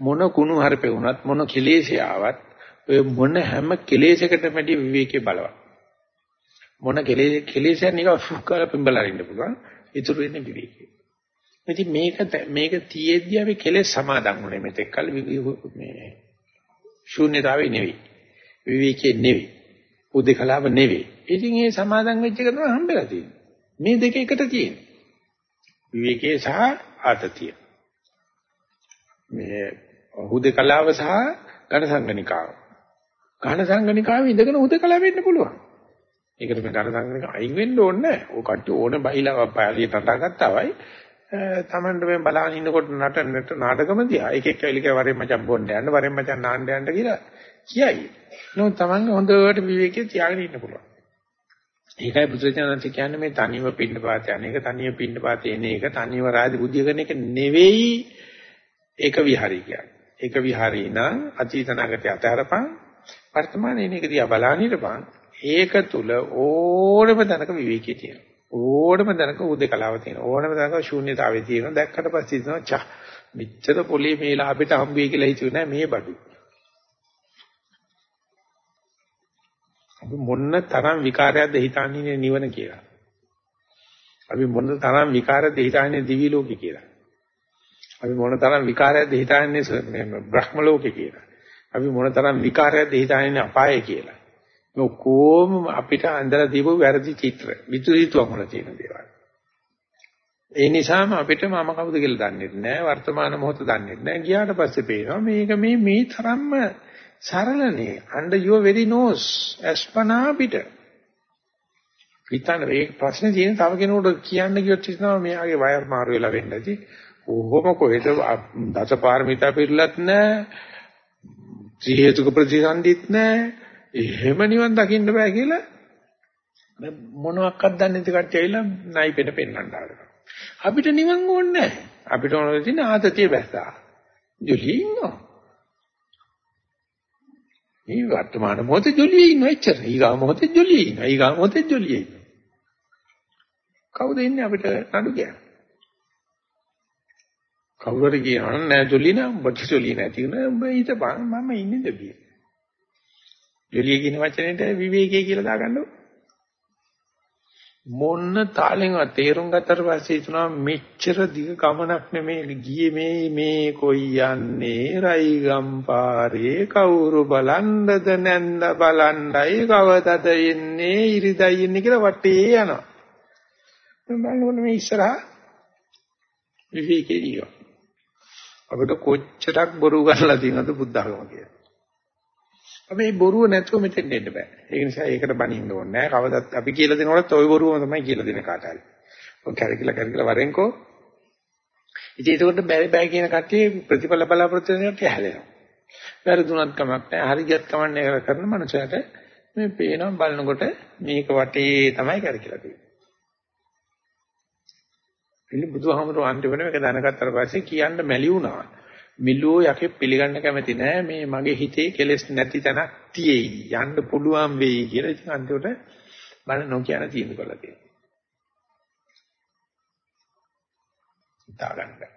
මොන කුණු හරපේ වුණත් මොන කෙලෙසේ ආවත් ඔය මොන හැම කෙලෙසයකටම වැඩි විවේකේ බලවත්. මොන කෙලෙසයන් එක ෆුක්කල පිඹලා ඉන්න පුළුවන්. ඉතුරු වෙන්නේ විවේකේ. ඉතින් මේක මේක තියෙද්දි අපි කෙලෙස් සමාදන් වුණේ මෙතෙක් කල මේ ශූන්‍යතාවේ නෙවෙයි විවේකේ නෙවෙයි උදේකලාව නෙවෙයි ඉතින් ඒ සමාදන් වෙච්ච එක තමයි හම්බෙලා තියෙන්නේ. මේ දෙක එකට තියෙන්නේ. විවේකයේ සහ ආතතිය. මේ හුදකලාව සහ ඝන සංගණිකාව. ඝන සංගණිකාව ඉඳගෙන හුදකලාව වෙන්න පුළුවන්. ඒකට මේ ධර්ම සංග්‍රහක අයින් වෙන්න ඕනේ නැහැ. ඔය කට්ටිය ඕනේ බයිලා පාලියට නටා ගත්තා වයි. තමන්ට මේ බලන ඉන්නකොට නට නාටකම දිහා එක එක වෙලික වරෙන් මචං බොන්න යන්න වරෙන් මචං නාන්න යන්න කියලා කියයි. නමුත් තමන්ගේ හොඳට විවේකයේ තියාගෙන ඉන්න පුළුවන්. ඒකයි බුදුචානන්ත කියන්නේ මේ තනිව පින්නපාත යන එක තනිව පින්නපාත එන එක තනිව රාජ බුද්ධිය කරන එක නෙවෙයි ඒක විහාරී කියන්නේ. ඒක විහාරී නම් අතීත නාගතය අතහැරපන් වර්තමානයේ මේක දිහා බලන්න ඉරපන් ඒක තුල ඕනම තැනක විවේකී තියෙනවා. ඕනම තැනක උදේකලාව තියෙනවා. ඕනම තැනක ශූන්‍යතාවය තියෙනවා. දැක්කට පස්සේ හිතනවා චා මෙච්චර පොලේ මේලා අපිට හම්බුවේ කියලා හිතුවේ නෑ මේ බඩු. අපි මොන්න තරම් විකාරයක්ද හිතන්නේ නිවන කියලා. අපි මොන තරම් විකාරයක්ද හිතන්නේ දිවි ලෝකේ කියලා. අපි මොන තරම් විකාරයක්ද හිතන්නේ බ්‍රහ්ම ලෝකේ කියලා. අපි මොන තරම් විකාරයක්ද හිතන්නේ අපාය කියලා. මේ කොහොම අපිට අඳලා දීපු වැරදි චිත්‍ර විතුරිතුවක් වල තියෙන දේවල්. ඒ නිසාම අපිට මම කවුද කියලා දන්නේ නැහැ වර්තමාන මොහොත දන්නේ නැහැ. ගියාට පස්සේ පේනවා මේක මේ මේ තරම්ම සරලනේ. Under your very nose අස්පනා පිට හිතන්න මේ ප්‍රශ්නේ තියෙන තව කෙනෙකුට කියන්න ගියොත් හිතනවා මෙයාගේ වයර් මාරු වෙලා වෙන්න ඇති. කොහොම කොහෙද දසපාරමිතා පිළිලත් නැහැ. ත්‍රි හේතුක ප්‍රතිසන්දිත් නැහැ. එහෙම නිවන් දකින්න බෑ කියලා මොනවාක්වත් දන්නේ නැති කට්ටිය ඇවිල්ලා නයි පෙන පෙන්නන්න ආරනවා අපිට නිවන් ඕනේ නැහැ අපිට ඕන තියෙන ආතතිය බැස්සා ජොලිය ඉන්නවා මේ වර්තමාන මොහොතේ ජොලියේ ඉන්න එච්චර. ඊගා මොහොතේ ජොලියේ ඉන්න. ඊගා මොහොතේ ජොලියේ ඉන්න. කවුද ඉන්නේ අපිට නඩු කියන්නේ? කවුරුහරි කියනවා නෑ ජොලිය නෑ උඹට ජොලිය නැති නේ උඹ හිතපන් මම ඉන්නේ දෙවිය. ජොලිය කියන වචනේට විවේකයේ කියලා දාගන්නකො. මොන්න තාලෙන්වත් තේරුම් ගත්තට පස්සේ හිතනවා මෙච්චර දිග ගමනක් නෙමේ ගියේ මේ මේ කොයි යන්නේ රයිගම් පාරේ කවුරු බලන්නද නැන්ද බලන්නයි කවදද එන්නේ ඉරිදයි එන්නේ කියලා වටේ යනවා. මම බලනකොට මේ ඉස්සරහා විවේකේ ජීව අපිට කොච්චරක් බොරු කරලා තියෙනවද බුද්ධ ආගම කියලා. අපි බොරුව නැතුව මෙතෙන් එන්න බෑ. ඒ නිසා ඒකට බනින්න ඕනේ නෑ. කවදත් අපි කියලා දෙනකොටත් ওই බොරුවම තමයි කියලා දෙන කාට හරි. ඔය කැරකිලා කැරකිලා වරෙන්කෝ. ඉතින් ඒකට බෑ බෑ කියන කට්ටිය ප්‍රතිඵල බලාපොරොත්තු වෙන කට්ටිය හැලෙනවා. වැරදුනත් කමක් නෑ. හරියට කමන්නේ කරන මනුස්සයට මේ පේනවා බලනකොට මේක වටේ තමයි කැරකිලා තියෙන්නේ. ඉතින් බුදුහාමුදුරුවෝ අන්තිමට මේක දැනගත්තට පස්සේ කියන්න මැලි වුණා. මිලෝ යකෙ පිළිගන්න කැමති නෑ මේ මගේ හිතේ කෙලෙස් නැති තැනක් තියෙයි යන්න පුළුවන් වෙයි කියලා ඉතින් අන්තිමට බල නොකියන තීන්දුව කළා තියෙනවා. හිතා ගන්න බෑ.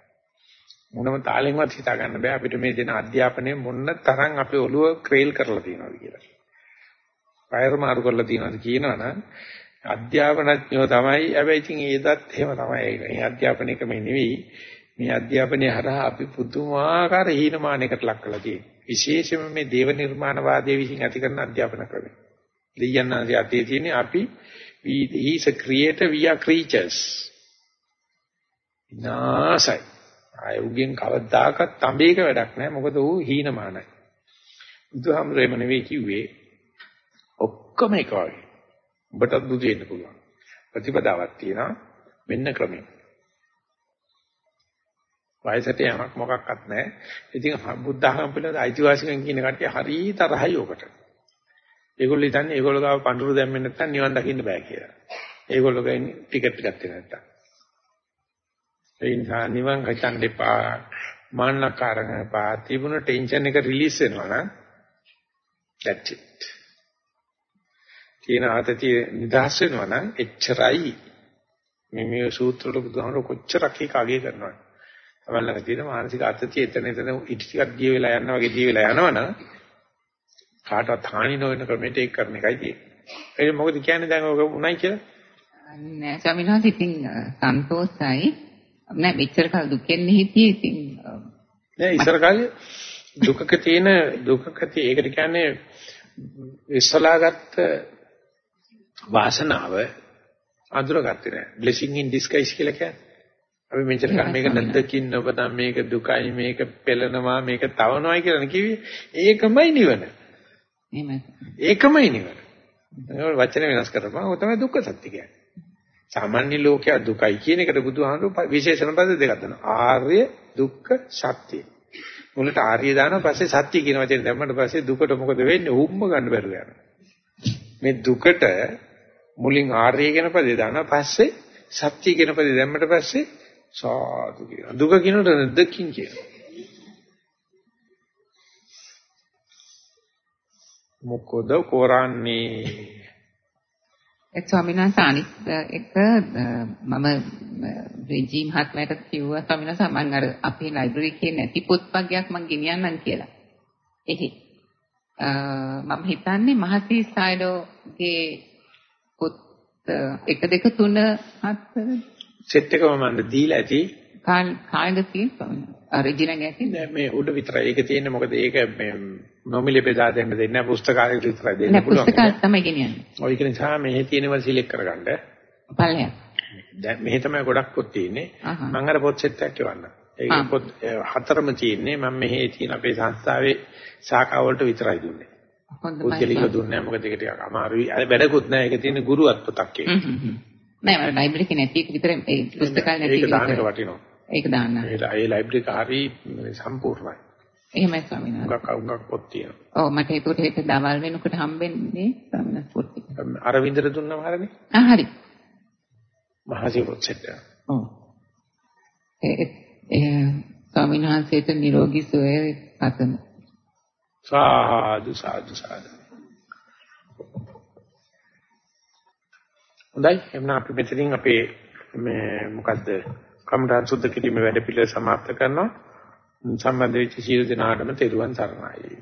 මොනම තාලෙන්වත් හිතා ගන්න බෑ අපිට මේ දෙන අධ්‍යාපනය මොන තරම් අපේ ඔළුව ක්‍රේල් කරලා තියෙනවද කියලා. පයර මාරු කරලා තියෙනවද කියනවනම් අධ්‍යාපනඥයෝ තමයි හැබැයි ඉතින් ඒදත් එහෙම තමයි. ඒ අධ්‍යාපනයකම නෙවෙයි මේ අධ්‍යාපනයේ හරහා අපි පුදුමාකාර හීනමානයකට ලක් කරලා තියෙනවා. විශේෂයෙන්ම මේ දේව නිර්මාණවාදයේ විසින් ඇති කරන අධ්‍යාපන ක්‍රමය. දෙයයන්ාගේ අතේ තියෙන්නේ අපි he is a creator we are creatures. නාසයි. ආය උගෙන් කවදාකවත් තඹේක වැඩක් නැහැ. මොකද ඌ හීනමානයි. බුදුහාමුදුරේම නෙවෙයි කිව්වේ ඔක්කොම එක වගේ. ඔබටත් බුදු වෙන්න පුළුවන්. ප්‍රතිපදාවක් තියෙනවා මෙන්න ක්‍රමයක්. වයසට යමක් මොකක්වත් නැහැ. ඉතින් බුද්ධ ධර්ම පිළිබඳ අයිතිවාසිකම් කියන කට්ටිය හරි තරහයි ඔකට. ඒගොල්ලෝ හිතන්නේ ඒගොල්ලෝ ගාව පඳුරු දැම්මේ නැත්නම් නිවන් දකින්න බෑ කියලා. ඒගොල්ලෝ ගන්නේ ටිකට් එකක් ගත්තේ නැත්තම්. ඒ නිසා නිවන් ගන්න දෙපා මාන්නකාරණ පා තිබුණ ටෙන්ෂන් එක රිලීස් වෙනවා නම් that's it. තියෙන ආතතිය නිදහස් වෙනවා නම් එච්චරයි. මේ මේ සූත්‍ර වල බුදුහාමර කොච්චරක් ඒක අගය කරනවද? තමල්ලක තියෙන මානසික අර්ථතිය එතන එතන ඉටි ටිකක් දිය වෙලා යනවා වගේ දිය වෙලා යනවනම් කාටවත් හානි නොවන ක්‍රමයට ඒක කරන එකයි තියෙන්නේ. ඒක මොකද කියන්නේ දැන් ඔක උණයි කියලා? නෑ ස්වාමීන් වහන්සේ ඉතින් සන්තෝෂයි. නෑ මෙච්චර කාල දුකෙන් හිටියේ ඉතින් නෑ ඉස්සර කාලේ දුකක තියෙන දුකක තියෙ ඒකට කියන්නේ ඉස්සලාගත්ත වාසනාව අඳුරගත්තේ නෑ. blessing in disguise කියලා කියන්නේ. අපි මෙච්චර කල් මේක නැද්දකින් ඔබතම් මේක දුකයි මේක පෙළනවා මේක තවනවායි කියලා කිව්වේ ඒකමයි නිවන. එහෙමයි. ඒකමයි නිවන. ඒක වචන වෙනස් කරපුවා. ඔය තමයි දුක්ඛ සත්‍ය කියන්නේ. සාමාන්‍ය ලෝකයා දුකයි කියන එකට බුදුහාමුදුරු විශේෂණ පද දෙකක් දෙනවා. ආර්ය දුක්ඛ සත්‍ය. මුලට ආර්ය දානවා පස්සේ සත්‍ය කියන වචනේ දැම්මට පස්සේ දුකට මොකද වෙන්නේ? උම්ම ගන්න බැරුව යනවා. මේ දුකට මුලින් ආර්ය කියන පදේ දානවා පස්සේ සත්‍ය කියන පදේ දැම්මට පස්සේ සාදු කියනවා. දුක කියනකොට දෙකින් කියනවා. මොකද කරන්නේ? ඒ ස්වාමීන් වහන්සේ අනිත් එක මම රෙජි මහත්මයාට කිව්වා ස්වාමීන් වහන්සේ මම අර අපේ ලයිබ්‍රරි එකේ නැති පොත් වර්ගයක් මම ගෙනියන්නම් කියලා. එහි මම හිතන්නේ මහසී සයිඩෝගේ පොත් 1 2 3 4 සෙට් එකම මම දීලා ඇති. කාලෙද තියෙන්නේ ඔරිජිනල් ඇති නෑ මේ උඩ විතරයි ඒක තියෙන්නේ මොකද ඒක මේ නොමිලේ බෙදා දෙන්න දෙන්නේ නැහැ පුස්තකාලයට විතරයි දෙන්න පුළුවන්. නෑ පුස්තකාලය තමයි ගෙනියන්නේ. ඔය ඒක නිසා මෙහි තියෙනවා සිලෙක්ට් කරගන්න. පල්ලයක්. දැන් මෙහි තමයි ගොඩක් පොත් තියෙන්නේ. මම අර පොත් සෙට් එකක් එවන්න. ඒක පොත් හතරම තියෙන්නේ මම මෙහි තියෙන අපේ සංස්ථාවේ ශාඛාව වලට විතරයි දුන්නේ. හොඳයි. පුද්ගලිකව දුන්නේ නැහැ මොකද ඒක ටිකක් අමාරුයි. අර වැඩකුත් නැහැ. ඒක තියෙන්නේ ගුරුවත් පොතක් ඒක. නෑ මම ලයිබ්‍රරි එකේ නැති එක විතර ඒ පුස්තකාලේ නැති එක. ඒක දාන්න වටිනවා. ඒක දාන්න. ඒ ලයිබ්‍රරි එක හරි සම්පූර්ණයි. එහෙමයි ස්වාමීන් වහන්සේ. උගක් උගක් පොත් තියෙනවා. ඔව් මට ඒකට හෙට දවල් වෙනකොට හම්බෙන්නේ ස්වාමීන් වහන්සේ පොත් ටික. අරවින්දට දුන්නම හරිනේ. ආ හරි. මහසි පොත් සෙට් එක. ඔව්. ඒ ස්වාමීන් වහන්සේට නිරෝගී සුවය පතමු. සාදු සාදු සාදු. හොඳයි. එන්න අපි මෙතනින් අපේ මේ මොකද්ද? කම්ඩාන් සුද්ධ කිරීමේ වැඩ පිළිවෙල සමාප්ත කරනවා. සම්බන්ධ වෙච්ච සියලු දෙනාටම තෙරුවන් සරණයි.